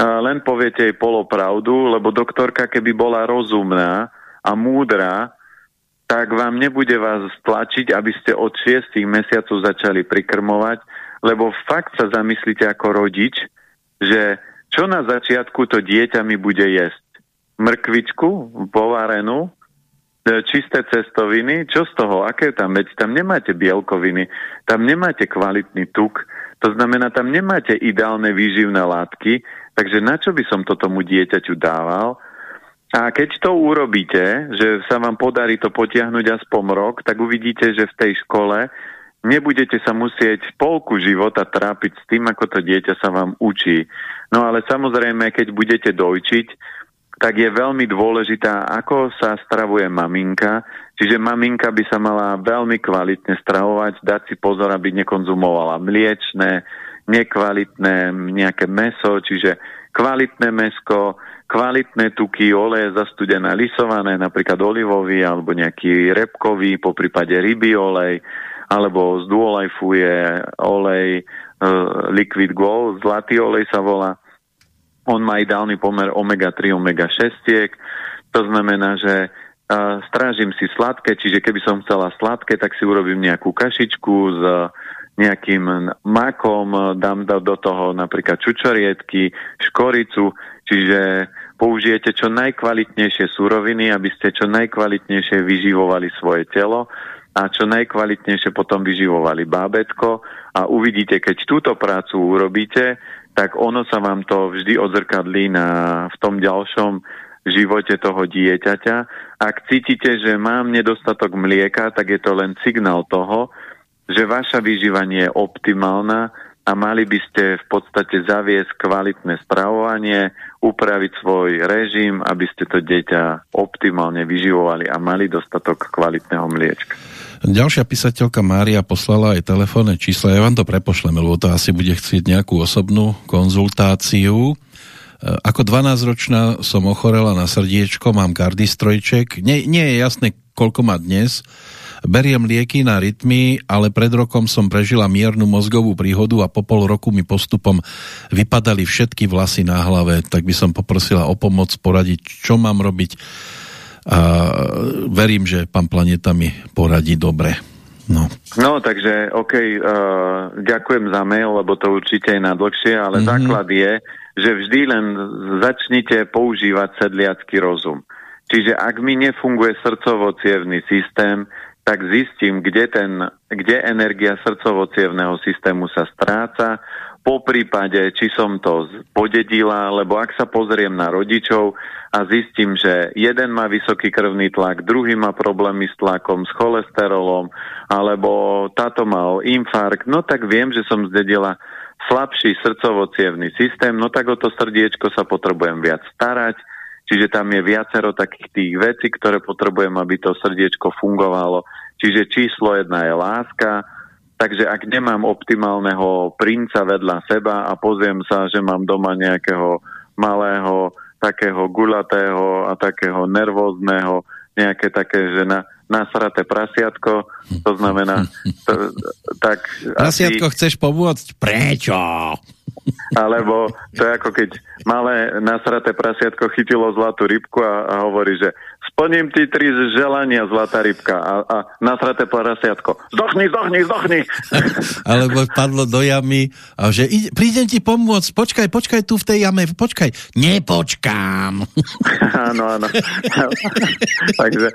len poviete jej polopravdu, lebo doktorka, keby bola rozumná a múdra, tak vám nebude vás tlačiť, aby ste od 6 mesiacov začali prikrmovať, lebo fakt sa zamyslíte ako rodič, že čo na začiatku to dieťa mi bude jesť? Mrkvičku? Povarenú, e, čisté cestoviny, čo z toho, aké tam, veď tam nemáte bielkoviny, tam nemáte kvalitný tuk, to znamená, tam nemáte ideálne výživné látky, takže na čo by som to tomu dieťaťu dával? A keď to urobíte, že sa vám podarí to potiahnuť aspoň rok, tak uvidíte, že v tej škole nebudete sa musieť polku života trápiť s tým, ako to dieťa sa vám učí. No ale samozrejme, keď budete dojčiť, tak je veľmi dôležitá, ako sa stravuje maminka. Čiže maminka by sa mala veľmi kvalitne stravovať, dať si pozor, aby nekonzumovala mliečne, nekvalitné nejaké meso, čiže kvalitné mesko, kvalitné tuky, oleje zastudené, lisované, napríklad olivový alebo nejaký repkový, po prípade ryby olej, alebo z Duolife je olej uh, Liquid Gold, zlatý olej sa volá. On má ideálny pomer omega-3, omega-6, to znamená, že uh, strážim si sladké, čiže keby som chcela sladké, tak si urobím nejakú kašičku s nejakým makom, dám do, do toho napríklad čučorietky, škoricu, čiže použijete čo najkvalitnejšie súroviny, aby ste čo najkvalitnejšie vyživovali svoje telo a čo najkvalitnejšie potom vyživovali bábetko a uvidíte, keď túto prácu urobíte, tak ono sa vám to vždy odzrkadlí na, v tom ďalšom živote toho dieťaťa. Ak cítite, že mám nedostatok mlieka, tak je to len signál toho, že vaša výživa nie je optimálna a mali by ste v podstate zaviesť kvalitné stravovanie, upraviť svoj režim, aby ste to dieťa optimálne vyživovali a mali dostatok kvalitného mliečka. Ďalšia písateľka Mária poslala aj telefónne číslo, ja vám to prepošlem, lebo to asi bude chcieť nejakú osobnú konzultáciu. E, ako 12-ročná som ochorela na srdiečko, mám kardistrojček, nie, nie je jasné, koľko má dnes, Beriem lieky na rytmy, ale pred rokom som prežila miernu mozgovú príhodu a po pol roku mi postupom vypadali všetky vlasy na hlave, tak by som poprosila o pomoc, poradiť, čo mám robiť a verím, že pán Planeta mi poradí dobre. No. no, takže OK, uh, ďakujem za mail, lebo to určite je na dlhšie, ale mm -hmm. základ je, že vždy len začnite používať sedliacký rozum. Čiže ak mi nefunguje srdcovo systém, tak zistím, kde, ten, kde energia srdcovo systému sa stráca, po prípade, či som to podedila, lebo ak sa pozriem na rodičov a zistím, že jeden má vysoký krvný tlak, druhý má problémy s tlakom, s cholesterolom, alebo táto mal infarkt, no tak viem, že som zdedila slabší srdcovo systém, no tak o to srdiečko sa potrebujem viac starať, čiže tam je viacero takých tých vecí, ktoré potrebujem, aby to srdiečko fungovalo. Čiže číslo jedna je láska, Takže ak nemám optimálneho princa vedľa seba a pozriem sa, že mám doma nejakého malého, takého gulatého a takého nervózneho, nejaké také, že na, nasraté prasiatko, to znamená, to, tak... Prasiatko asi, chceš pomôcť? Prečo? Alebo to je ako keď malé nasraté prasiatko chytilo zlatú rybku a, a hovorí, že splním ti tri želania, zlatá rybka a, a nasraté prasiatko. Zdochni, zdochni, zdochni. Alebo padlo do jamy a že ide, prídem ti pomôcť, počkaj, počkaj tu v tej jame, počkaj. Nepočkám. áno, áno. takže,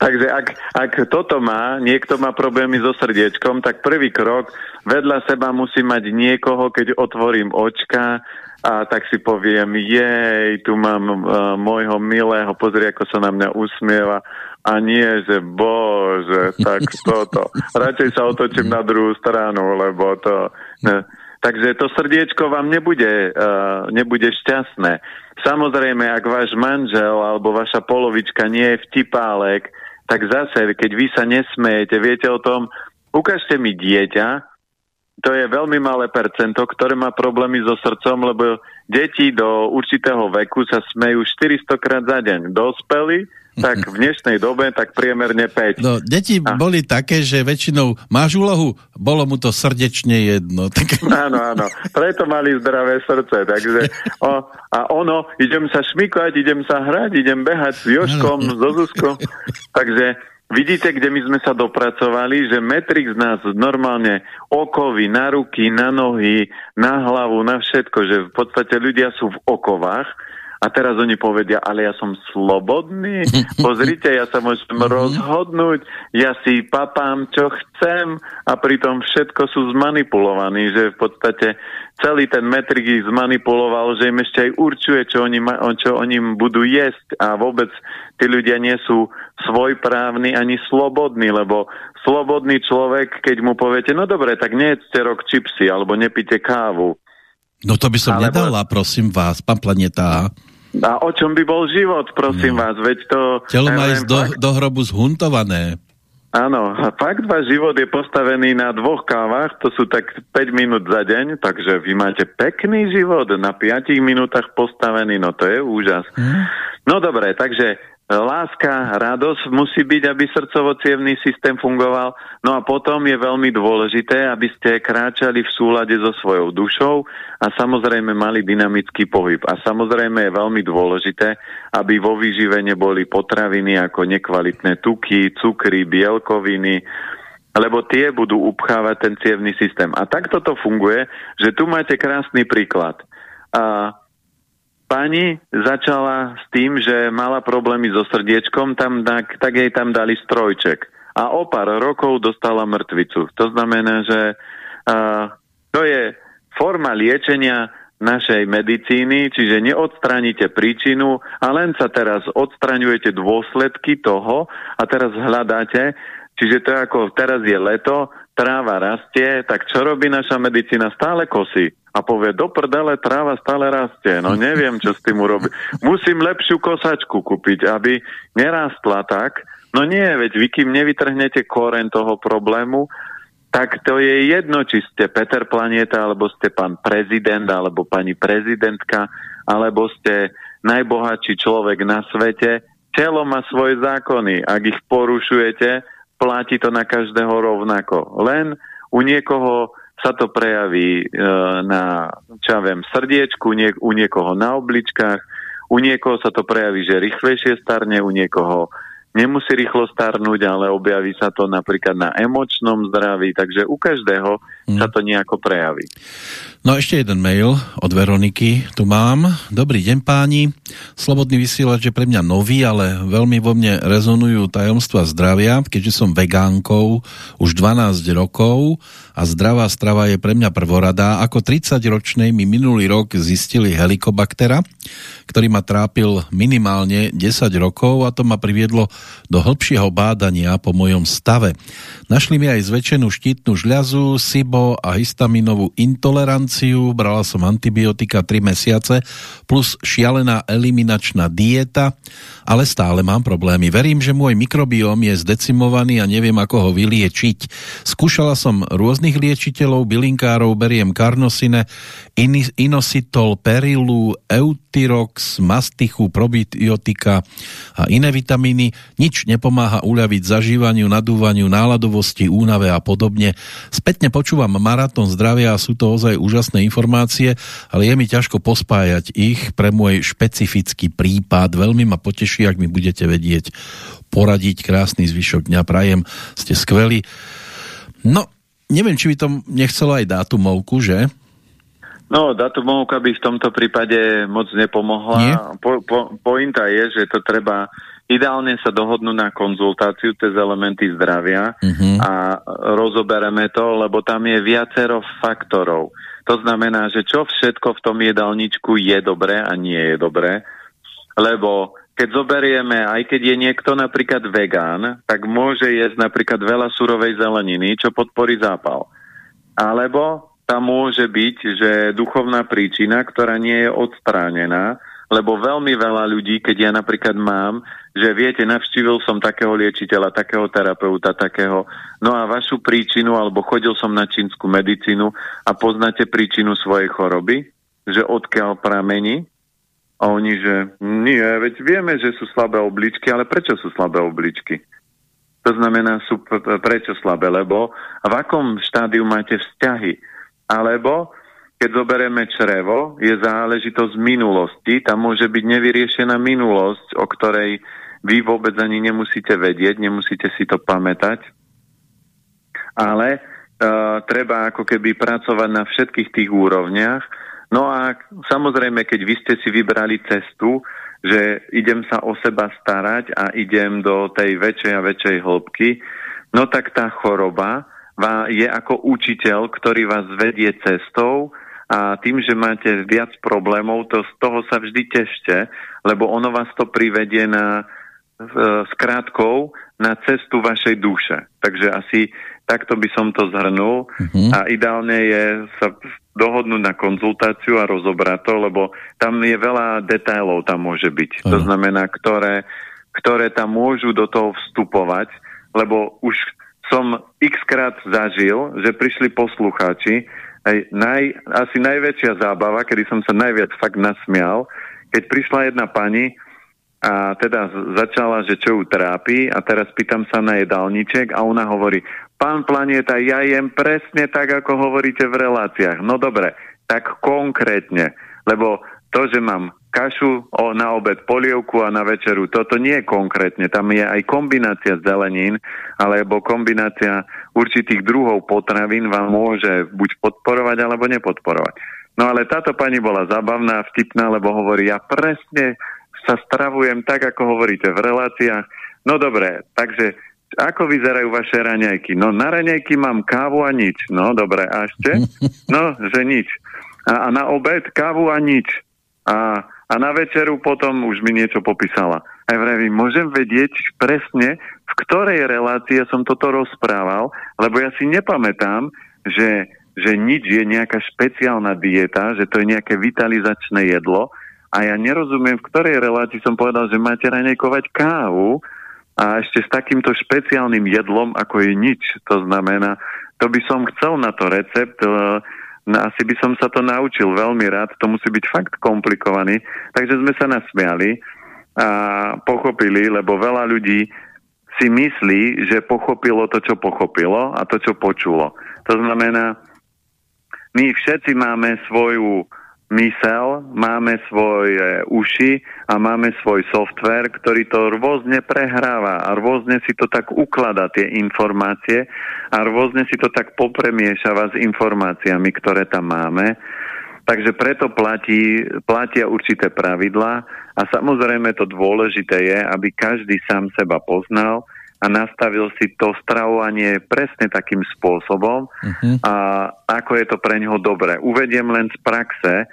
takže ak, ak toto má, niekto má problémy so srdiečkom, tak prvý krok vedľa seba musí mať niekoho, keď otvorím očka, a tak si poviem, jej, tu mám uh, môjho milého, pozri, ako sa na mňa usmieva a nie, že bože, tak toto. Radšej sa otočím na druhú stranu, lebo to... Ne. Takže to srdiečko vám nebude, uh, nebude šťastné. Samozrejme, ak váš manžel alebo vaša polovička nie je vtipálek, tak zase, keď vy sa nesmejete, viete o tom, ukážte mi dieťa, to je veľmi malé percento, ktoré má problémy so srdcom, lebo deti do určitého veku sa smejú 400 krát za deň. Dospelí tak v dnešnej dobe tak priemerne 5. No, deti a. boli také, že väčšinou máš úlohu, bolo mu to srdečne jedno. Tak... Áno, áno, preto mali zdravé srdce, takže o, a ono, idem sa šmykať, idem sa hrať, idem behať s Joškom, s Zuzkou, takže Vidíte, kde my sme sa dopracovali, že Matrix nás normálne okovy na ruky, na nohy, na hlavu, na všetko, že v podstate ľudia sú v okovách. A teraz oni povedia, ale ja som slobodný, pozrite, ja sa môžem mhm. rozhodnúť, ja si papám, čo chcem. A pritom všetko sú zmanipulovaní, že v podstate celý ten metrik ich zmanipuloval, že im ešte aj určuje, čo oni, ma, čo oni budú jesť. A vôbec tí ľudia nie sú svojprávni ani slobodní, lebo slobodný človek, keď mu poviete, no dobre, tak nejedzte rok čipsy alebo nepite kávu, No to by som Alebo... nedala, prosím vás, pán Planeta. A o čom by bol život, prosím no. vás, veď to... Telo má ísť do, do hrobu zhuntované. Áno, a fakt váš život je postavený na dvoch kávach, to sú tak 5 minút za deň, takže vy máte pekný život na 5 minútach postavený, no to je úžas. Hm? No dobre, takže láska, radosť musí byť, aby srdcovo systém fungoval. No a potom je veľmi dôležité, aby ste kráčali v súlade so svojou dušou a samozrejme mali dynamický pohyb. A samozrejme je veľmi dôležité, aby vo výžive neboli potraviny ako nekvalitné tuky, cukry, bielkoviny, lebo tie budú upchávať ten cievný systém. A takto to funguje, že tu máte krásny príklad. A Pani začala s tým, že mala problémy so srdiečkom, tam, tak, tak jej tam dali strojček. A o pár rokov dostala mŕtvicu. To znamená, že uh, to je forma liečenia našej medicíny, čiže neodstraníte príčinu a len sa teraz odstraňujete dôsledky toho a teraz hľadáte, čiže to je ako teraz je leto, tráva rastie, tak čo robí naša medicína? Stále kosí a povie, do prdele tráva stále rastie. No neviem, čo s tým urobiť. Musím lepšiu kosačku kúpiť, aby nerástla tak. No nie, veď vy kým nevytrhnete koren toho problému, tak to je jedno, či ste Peter Planeta, alebo ste pán prezident, alebo pani prezidentka, alebo ste najbohatší človek na svete. Telo má svoje zákony. Ak ich porušujete, platí to na každého rovnako. Len u niekoho sa to prejaví e, na, čo ja viem, srdiečku, nie, u niekoho na obličkách, u niekoho sa to prejaví, že rýchlejšie starne, u niekoho nemusí rýchlo starnúť, ale objaví sa to napríklad na emočnom zdraví, takže u každého hmm. sa to nejako prejaví. No ešte jeden mail od Veroniky tu mám. Dobrý deň páni. Slobodný vysielač je pre mňa nový, ale veľmi vo mne rezonujú tajomstva zdravia, keďže som vegánkou už 12 rokov a zdravá strava je pre mňa prvoradá. Ako 30-ročnej mi minulý rok zistili helikobaktera, ktorý ma trápil minimálne 10 rokov a to ma priviedlo do hĺbšieho bádania po mojom stave. Našli mi aj zväčšenú štítnu žľazu, SIBO a histaminovú intoleranciu, brala som antibiotika 3 mesiace, plus šialená eliminačná dieta, ale stále mám problémy. Verím, že môj mikrobióm je zdecimovaný a neviem, ako ho vyliečiť. Skúšala som rôznych liečiteľov, bylinkárov, beriem karnosine, inositol, perilu, eutirox, mastichu, probiotika a iné vitamíny. Nič nepomáha uľaviť zažívaniu, nadúvaniu, náladovosti, únave a podobne. Spätne počúvam Maratón zdravia a sú to ozaj úžasné informácie, ale je mi ťažko pospájať ich pre môj špecifický prípad. Veľmi ma poteší ak mi budete vedieť poradiť. Krásny zvyšok dňa prajem, ste skvelí. No, neviem, či by to nechcelo aj dátumovku, že? No, dátumovka by v tomto prípade moc nepomohla. Nie? Po, po, pointa je, že to treba ideálne sa dohodnúť na konzultáciu cez elementy zdravia uh-huh. a rozobereme to, lebo tam je viacero faktorov. To znamená, že čo všetko v tom jedálničku je dobré a nie je dobré, lebo keď zoberieme, aj keď je niekto napríklad vegán, tak môže jesť napríklad veľa surovej zeleniny, čo podporí zápal. Alebo tam môže byť, že duchovná príčina, ktorá nie je odstránená, lebo veľmi veľa ľudí, keď ja napríklad mám, že viete, navštívil som takého liečiteľa, takého terapeuta, takého, no a vašu príčinu, alebo chodil som na čínsku medicínu a poznáte príčinu svojej choroby, že odkiaľ pramení, A oni, že nie, veď vieme, že sú slabé obličky, ale prečo sú slabé obličky? To znamená, sú prečo slabé, lebo v akom štádiu máte vzťahy? Alebo keď zoberieme črevo, je záležitosť minulosti, tam môže byť nevyriešená minulosť, o ktorej vy vôbec ani nemusíte vedieť, nemusíte si to pamätať, ale uh, treba ako keby pracovať na všetkých tých úrovniach. No a samozrejme, keď vy ste si vybrali cestu, že idem sa o seba starať a idem do tej väčšej a väčšej hĺbky, no tak tá choroba je ako učiteľ, ktorý vás vedie cestou a tým, že máte viac problémov, to z toho sa vždy tešte, lebo ono vás to privedie na s krátkou na cestu vašej duše. Takže asi takto by som to zhrnul uh-huh. a ideálne je sa dohodnúť na konzultáciu a rozobrať to, lebo tam je veľa detailov tam môže byť. Uh-huh. To znamená, ktoré, ktoré tam môžu do toho vstupovať, lebo už som x krát zažil, že prišli poslucháči aj naj, asi najväčšia zábava, kedy som sa najviac fakt nasmial, keď prišla jedna pani a teda začala, že čo ju trápi a teraz pýtam sa na jedálniček a ona hovorí, pán Planeta, ja jem presne tak, ako hovoríte v reláciách. No dobre, tak konkrétne, lebo to, že mám kašu o, na obed polievku a na večeru, toto nie je konkrétne. Tam je aj kombinácia zelenín, alebo kombinácia určitých druhov potravín vám môže buď podporovať, alebo nepodporovať. No ale táto pani bola zabavná, vtipná, lebo hovorí, ja presne sa stravujem tak, ako hovoríte v reláciách. No dobre, takže ako vyzerajú vaše raňajky? No na raňajky mám kávu a nič. No dobre, a ešte? No, že nič. A, a na obed kávu a nič. A a na večeru potom už mi niečo popísala. A ja vravím, môžem vedieť presne, v ktorej relácii som toto rozprával, lebo ja si nepamätám, že, že nič je nejaká špeciálna dieta, že to je nejaké vitalizačné jedlo a ja nerozumiem, v ktorej relácii som povedal, že máte ranejkovať kávu a ešte s takýmto špeciálnym jedlom, ako je nič. To znamená, to by som chcel na to recept, No asi by som sa to naučil veľmi rád, to musí byť fakt komplikovaný. Takže sme sa nasmiali a pochopili, lebo veľa ľudí si myslí, že pochopilo to, čo pochopilo a to, čo počulo. To znamená, my všetci máme svoju mysel, máme svoje uši a máme svoj software, ktorý to rôzne prehráva a rôzne si to tak ukladá tie informácie a rôzne si to tak popremiešava s informáciami, ktoré tam máme. Takže preto platí, platia určité pravidlá a samozrejme to dôležité je, aby každý sám seba poznal a nastavil si to stravovanie presne takým spôsobom, uh-huh. a ako je to pre neho dobré. Uvediem len z praxe,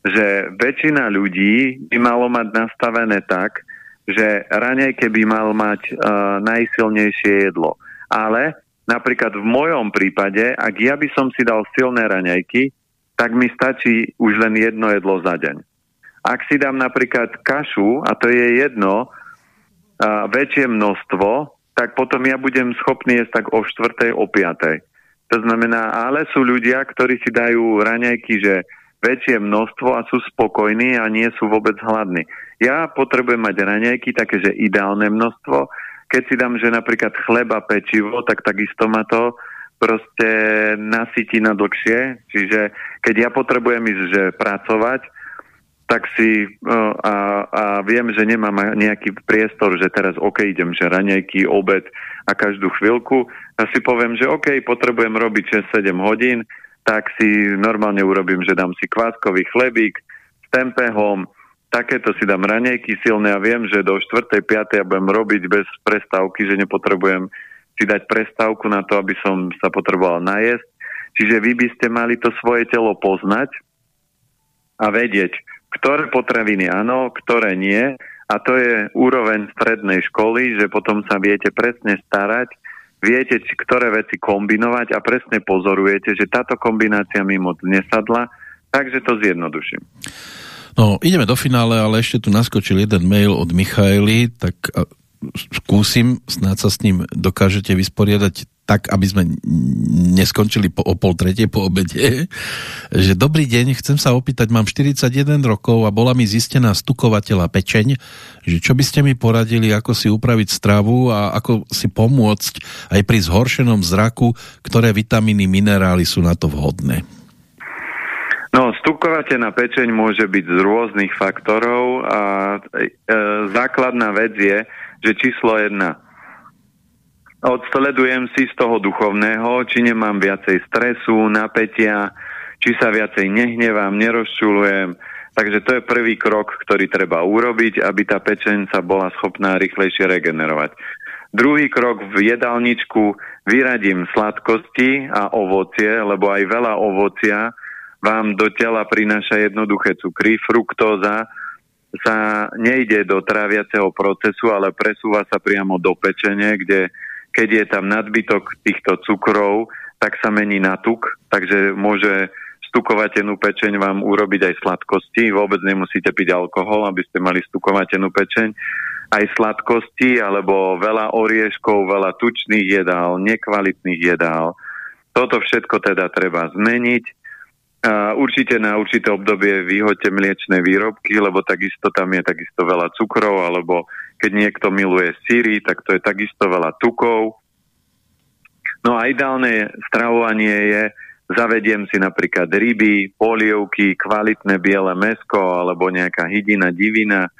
že väčšina ľudí by malo mať nastavené tak, že raňajke by mal mať uh, najsilnejšie jedlo. Ale napríklad v mojom prípade, ak ja by som si dal silné raňajky, tak mi stačí už len jedno jedlo za deň. Ak si dám napríklad kašu, a to je jedno, uh, väčšie množstvo, tak potom ja budem schopný jesť tak o štvrtej, o piatej. To znamená, ale sú ľudia, ktorí si dajú raňajky, že väčšie množstvo a sú spokojní a nie sú vôbec hladní. Ja potrebujem mať raňajky také, že ideálne množstvo. Keď si dám, že napríklad chleba, pečivo, tak takisto ma to proste nasytí na dlhšie. Čiže keď ja potrebujem ísť, že pracovať, tak si uh, a, a viem, že nemám nejaký priestor, že teraz OK, idem, že raňajky, obed a každú chvíľku a si poviem, že OK, potrebujem robiť 6-7 hodín, tak si normálne urobím, že dám si kváskový chlebík s tempehom, takéto si dám ranejky silné a viem, že do 4. 5. ja budem robiť bez prestávky, že nepotrebujem si dať prestávku na to, aby som sa potreboval najesť. Čiže vy by ste mali to svoje telo poznať a vedieť, ktoré potraviny áno, ktoré nie. A to je úroveň strednej školy, že potom sa viete presne starať, viete, či, ktoré veci kombinovať a presne pozorujete, že táto kombinácia mi moc nesadla, takže to zjednoduším. No, ideme do finále, ale ešte tu naskočil jeden mail od Michaely, tak skúsim, snáď sa s ním dokážete vysporiadať tak, aby sme neskončili po, o pol tretie po obede, že dobrý deň, chcem sa opýtať, mám 41 rokov a bola mi zistená stukovateľa pečeň, že čo by ste mi poradili, ako si upraviť stravu a ako si pomôcť aj pri zhoršenom zraku, ktoré vitamíny, minerály sú na to vhodné. No, stukovateľná pečeň môže byť z rôznych faktorov a e, základná vec je, že číslo jedna Odsledujem si z toho duchovného, či nemám viacej stresu, napätia, či sa viacej nehnevám, nerozčulujem. Takže to je prvý krok, ktorý treba urobiť, aby tá pečeň sa bola schopná rýchlejšie regenerovať. Druhý krok v jedálničku vyradím sladkosti a ovocie, lebo aj veľa ovocia vám do tela prináša jednoduché cukry. Fruktóza sa nejde do tráviaceho procesu, ale presúva sa priamo do pečene, kde keď je tam nadbytok týchto cukrov, tak sa mení na tuk, takže môže stukovatenú pečeň vám urobiť aj sladkosti. Vôbec nemusíte piť alkohol, aby ste mali stukovatenú pečeň. Aj sladkosti, alebo veľa orieškov, veľa tučných jedál, nekvalitných jedál. Toto všetko teda treba zmeniť. A určite na určité obdobie vyhoďte mliečne výrobky, lebo takisto tam je takisto veľa cukrov, alebo keď niekto miluje síry, tak to je takisto veľa tukov. No a ideálne stravovanie je, zavediem si napríklad ryby, polievky, kvalitné biele mesko alebo nejaká hydina, divina,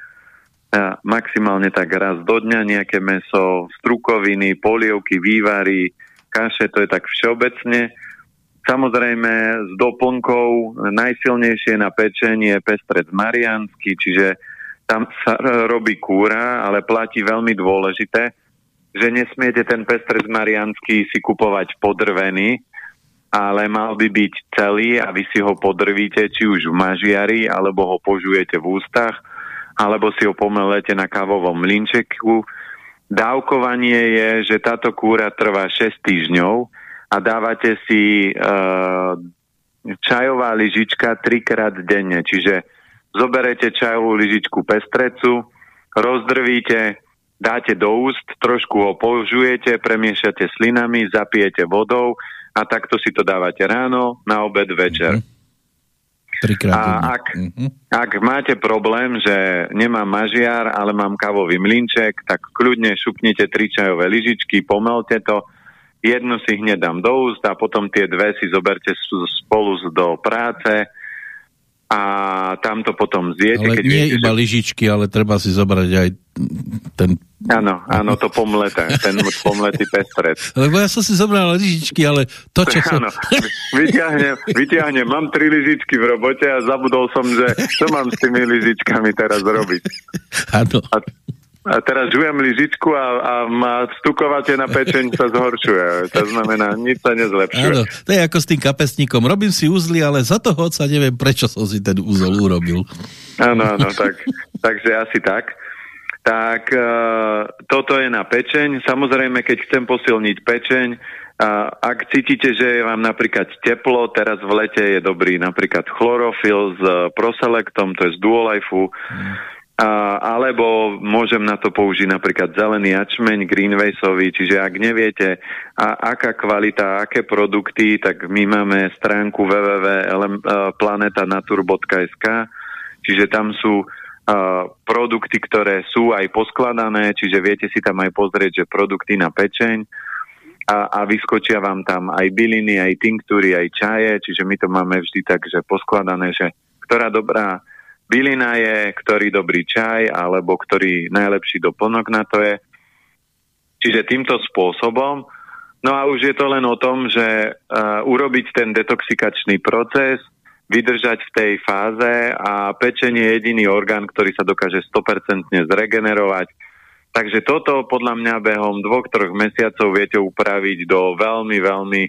a maximálne tak raz do dňa nejaké meso, strukoviny, polievky, vývary, kaše, to je tak všeobecne. Samozrejme s doplnkou najsilnejšie na pečenie pestrec mariansky, čiže tam sa robí kúra, ale platí veľmi dôležité, že nesmiete ten pestrec marianský si kupovať podrvený, ale mal by byť celý a vy si ho podrvíte či už v mažiari, alebo ho požujete v ústach, alebo si ho pomelete na kávovom mlinčeku. Dávkovanie je, že táto kúra trvá 6 týždňov a dávate si e, čajová lyžička trikrát denne, čiže zoberete čajovú lyžičku pestrecu, rozdrvíte, dáte do úst, trošku ho použujete, premiešate slinami, zapijete vodou a takto si to dávate ráno, na obed, večer. Mm-hmm. A ak, mm-hmm. ak máte problém, že nemám mažiar, ale mám kávový mlinček, tak kľudne šupnite tri čajové lyžičky, pomelte to, jednu si hneď dám do úst a potom tie dve si zoberte spolu do práce, a tam to potom zjete. Ale keď nie viete, iba že... lyžičky, ale treba si zobrať aj ten... Áno, áno, to pomleté, ten pomletý pestrec. Lebo ja som si zobral lyžičky, ale to, čo som... Áno, vyťahnem, vyťahnem, mám tri lyžičky v robote a zabudol som, že čo mám s tými lyžičkami teraz robiť. Áno. A a teraz žujem lyžičku a, a má stukovate na pečeň sa zhoršuje. To znamená, nič sa nezlepšuje. Áno, to je ako s tým kapesníkom. Robím si úzly, ale za toho sa neviem, prečo som si ten úzol urobil. Áno, áno, tak, takže asi tak. Tak e, toto je na pečeň. Samozrejme, keď chcem posilniť pečeň, a ak cítite, že je vám napríklad teplo, teraz v lete je dobrý napríklad chlorofil s proselektom, to je z Duolifeu. Mm alebo môžem na to použiť napríklad zelený ačmeň Greenwaysový, čiže ak neviete, a aká kvalita, aké produkty, tak my máme stránku www.planetanatur.sk, čiže tam sú uh, produkty, ktoré sú aj poskladané, čiže viete si tam aj pozrieť, že produkty na pečeň. A, a vyskočia vám tam aj byliny, aj tinktúry, aj čaje, čiže my to máme vždy tak, že poskladané, že ktorá dobrá bylina je, ktorý dobrý čaj, alebo ktorý najlepší doplnok na to je. Čiže týmto spôsobom. No a už je to len o tom, že uh, urobiť ten detoxikačný proces, vydržať v tej fáze a pečenie je jediný orgán, ktorý sa dokáže 100% zregenerovať. Takže toto podľa mňa behom dvoch, troch mesiacov viete upraviť do veľmi, veľmi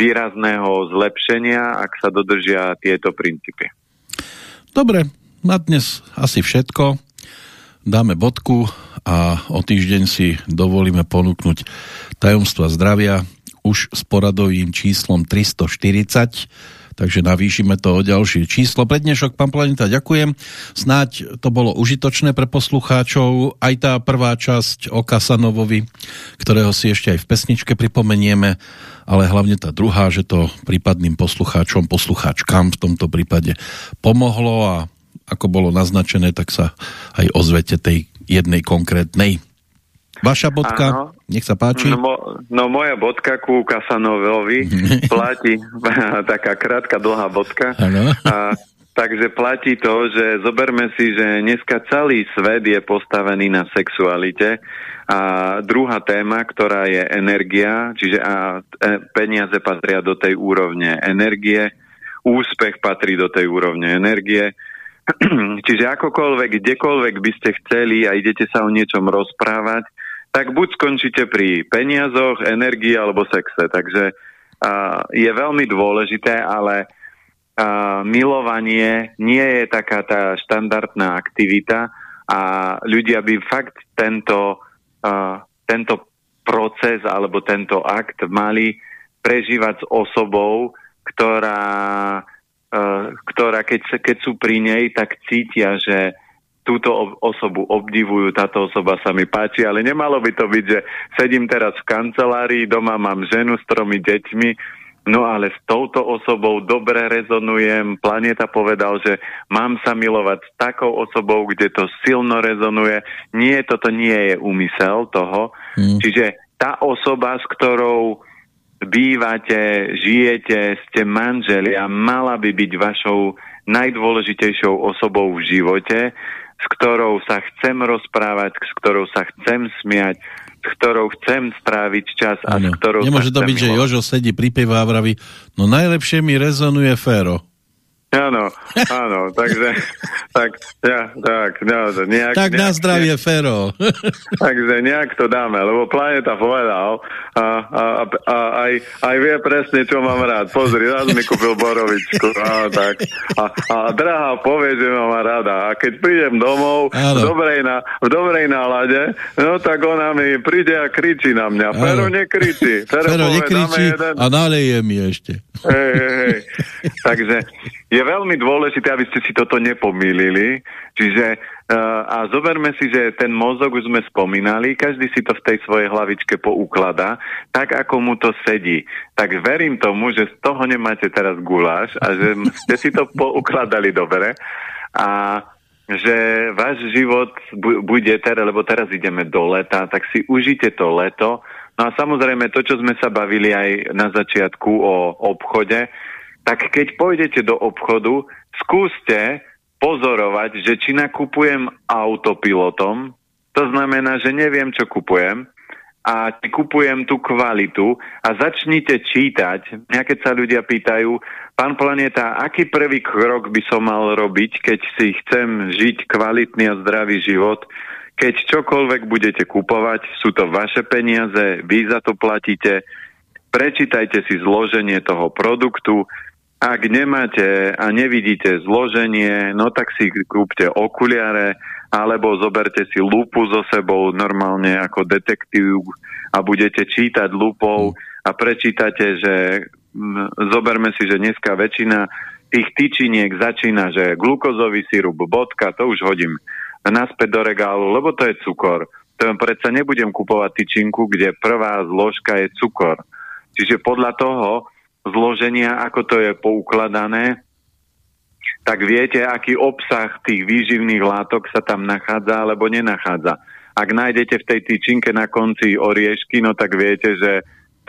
výrazného zlepšenia, ak sa dodržia tieto princípy. Dobre, na dnes asi všetko. Dáme bodku a o týždeň si dovolíme ponúknuť tajomstva zdravia už s poradovým číslom 340 takže navýšime to o ďalšie číslo. Pre dnešok, pán Planeta, ďakujem. Snáď to bolo užitočné pre poslucháčov, aj tá prvá časť o Kasanovovi, ktorého si ešte aj v pesničke pripomenieme, ale hlavne tá druhá, že to prípadným poslucháčom, poslucháčkam v tomto prípade pomohlo a ako bolo naznačené, tak sa aj ozvete tej jednej konkrétnej. Vaša bodka, Áno. nech sa páči. No, no moja bodka ku Kasanovovi platí, taká krátka, dlhá bodka. A, takže platí to, že zoberme si, že dneska celý svet je postavený na sexualite a druhá téma, ktorá je energia, čiže a e, peniaze patria do tej úrovne energie, úspech patrí do tej úrovne energie, Čiže akokoľvek, kdekoľvek by ste chceli a idete sa o niečom rozprávať, tak buď skončíte pri peniazoch, energii alebo sexe. Takže uh, je veľmi dôležité, ale uh, milovanie nie je taká tá štandardná aktivita a ľudia by fakt tento, uh, tento proces alebo tento akt mali prežívať s osobou, ktorá, ktorá keď, keď sú pri nej, tak cítia, že túto osobu obdivujú, táto osoba sa mi páči, ale nemalo by to byť, že sedím teraz v kancelárii, doma mám ženu s tromi deťmi, no ale s touto osobou dobre rezonujem. Planeta povedal, že mám sa milovať s takou osobou, kde to silno rezonuje. Nie, toto nie je úmysel toho. Mm. Čiže tá osoba, s ktorou bývate, žijete, ste manželia, mala by byť vašou najdôležitejšou osobou v živote s ktorou sa chcem rozprávať, s ktorou sa chcem smiať, s ktorou chcem stráviť čas a ano. s ktorou Nemôže to byť, že Jožo sedí pri pive a vraví, no najlepšie mi rezonuje Féro. Áno, áno, takže tak, ja, tak, ja, nejak, tak na zdravie, Fero. takže nejak to dáme, lebo Planeta povedal a, a, a aj, aj vie presne, čo mám rád. Pozri, raz mi kúpil borovičku. A, tak. A, a drahá povie, že ma má rada. A keď prídem domov v dobrej, na, v dobrej nálade, no tak ona mi príde a kričí na mňa. Fero nekričí. Fero, Fero nekričí jeden... a naleje mi ešte. Hej, hej, hej. Takže je veľmi dôležité, aby ste si toto nepomýlili. Čiže uh, a zoberme si, že ten mozog už sme spomínali, každý si to v tej svojej hlavičke poukladá, tak ako mu to sedí. Tak verím tomu, že z toho nemáte teraz guláš a že ste si to poukladali dobre a že váš život bude teraz, lebo teraz ideme do leta, tak si užite to leto. No a samozrejme to, čo sme sa bavili aj na začiatku o obchode, tak keď pôjdete do obchodu, skúste pozorovať, že či nakupujem autopilotom, to znamená, že neviem, čo kupujem, a kupujem tú kvalitu. A začnite čítať. Keď sa ľudia pýtajú, pán Planeta, aký prvý krok by som mal robiť, keď si chcem žiť kvalitný a zdravý život, keď čokoľvek budete kupovať, sú to vaše peniaze, vy za to platíte, prečítajte si zloženie toho produktu, ak nemáte a nevidíte zloženie, no tak si kúpte okuliare alebo zoberte si lupu so sebou normálne ako detektív a budete čítať lupou a prečítate, že m, zoberme si, že dneska väčšina tých tyčiniek začína, že glukozový sirup, bodka, to už hodím naspäť do regálu, lebo to je cukor. To predsa nebudem kupovať tyčinku, kde prvá zložka je cukor. Čiže podľa toho zloženia, ako to je poukladané, tak viete, aký obsah tých výživných látok sa tam nachádza alebo nenachádza. Ak nájdete v tej tyčinke na konci oriešky, no tak viete, že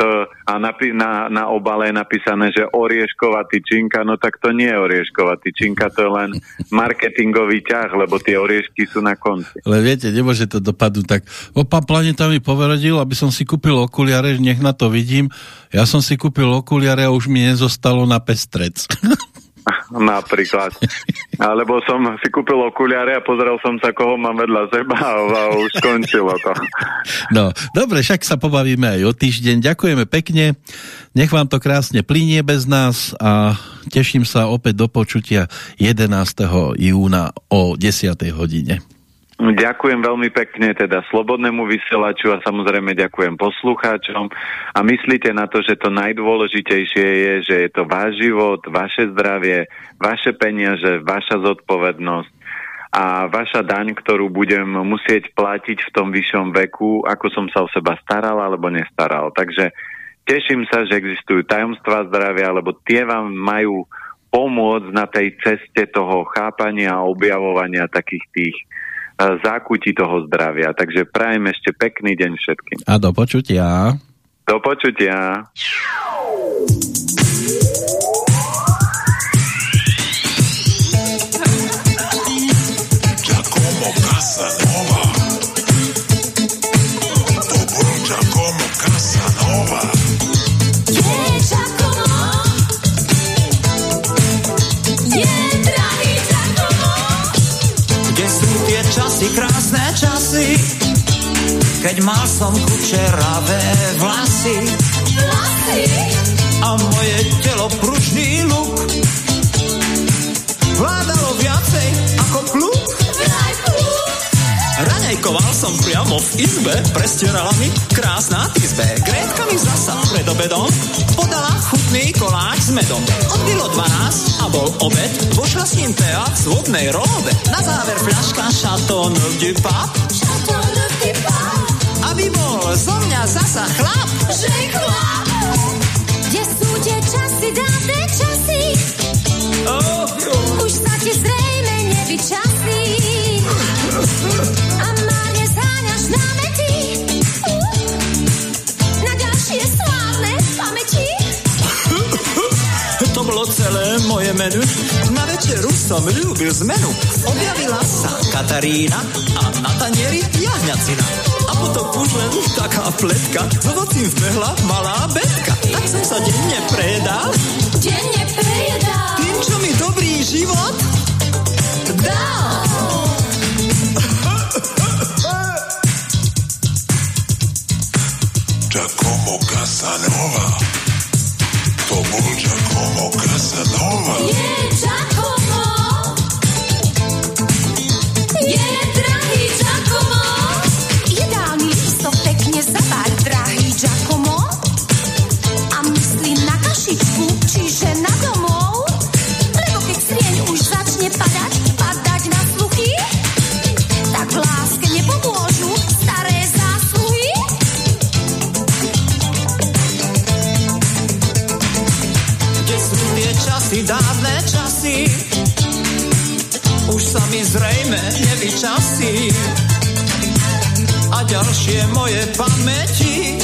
to, a napi- na, na obale je napísané, že oriešková tyčinka, no tak to nie je oriešková tyčinka, to je len marketingový ťah, lebo tie oriešky sú na konci. Ale viete, nemôže to dopadnúť tak. O, pán Planeta mi povedal, aby som si kúpil okuliare, nech na to vidím. Ja som si kúpil okuliare a už mi nezostalo na pestrec. Napríklad. Alebo som si kúpil okuliare a pozrel som sa, koho mám vedľa seba a už skončilo to. No, dobre, však sa pobavíme aj o týždeň. Ďakujeme pekne. Nech vám to krásne plinie bez nás a teším sa opäť do počutia 11. júna o 10. hodine. Ďakujem veľmi pekne teda Slobodnému vysielaču a samozrejme ďakujem poslucháčom a myslíte na to, že to najdôležitejšie je, že je to váš život, vaše zdravie, vaše peniaze, vaša zodpovednosť a vaša daň, ktorú budem musieť platiť v tom vyššom veku, ako som sa o seba staral alebo nestaral. Takže teším sa, že existujú tajomstvá zdravia, lebo tie vám majú pomôcť na tej ceste toho chápania a objavovania takých tých zákutí toho zdravia. Takže prajem ešte pekný deň všetkým. A do počutia. Do počutia. Keď mal som kučeravé vlasy. Vlasy? A moje telo pružný luk vládalo viacej ako kluk. Raňajkoval som priamo v izbe, prestierala mi krásna izbe. Grétka mi zasa pred obedom podala chutný koláč s medom. Odbilo 12 a bol obed, vošla s ním Tea v vodnej robe. Na záver fľaška Chateau du Pape. Chateau du Pape aby bol zo mňa zasa chlap. Že chlap. Kde sú tie časy, dávne časy? Oh, oh. Už sa ti zrejme nevyčasí. Moje menu. Na večeru som ľúbil zmenu. Objavila sa Katarína a na tanieri jahňacina potom už len taká pletka, ovocím vbehla malá betka. Tak som sa denne prejedal. Denne prejedal. Tým, čo mi dobrý život dal. Giacomo Casanova. To bol Giacomo Casanova. Je Giacomo. Ďalšie moje pamäti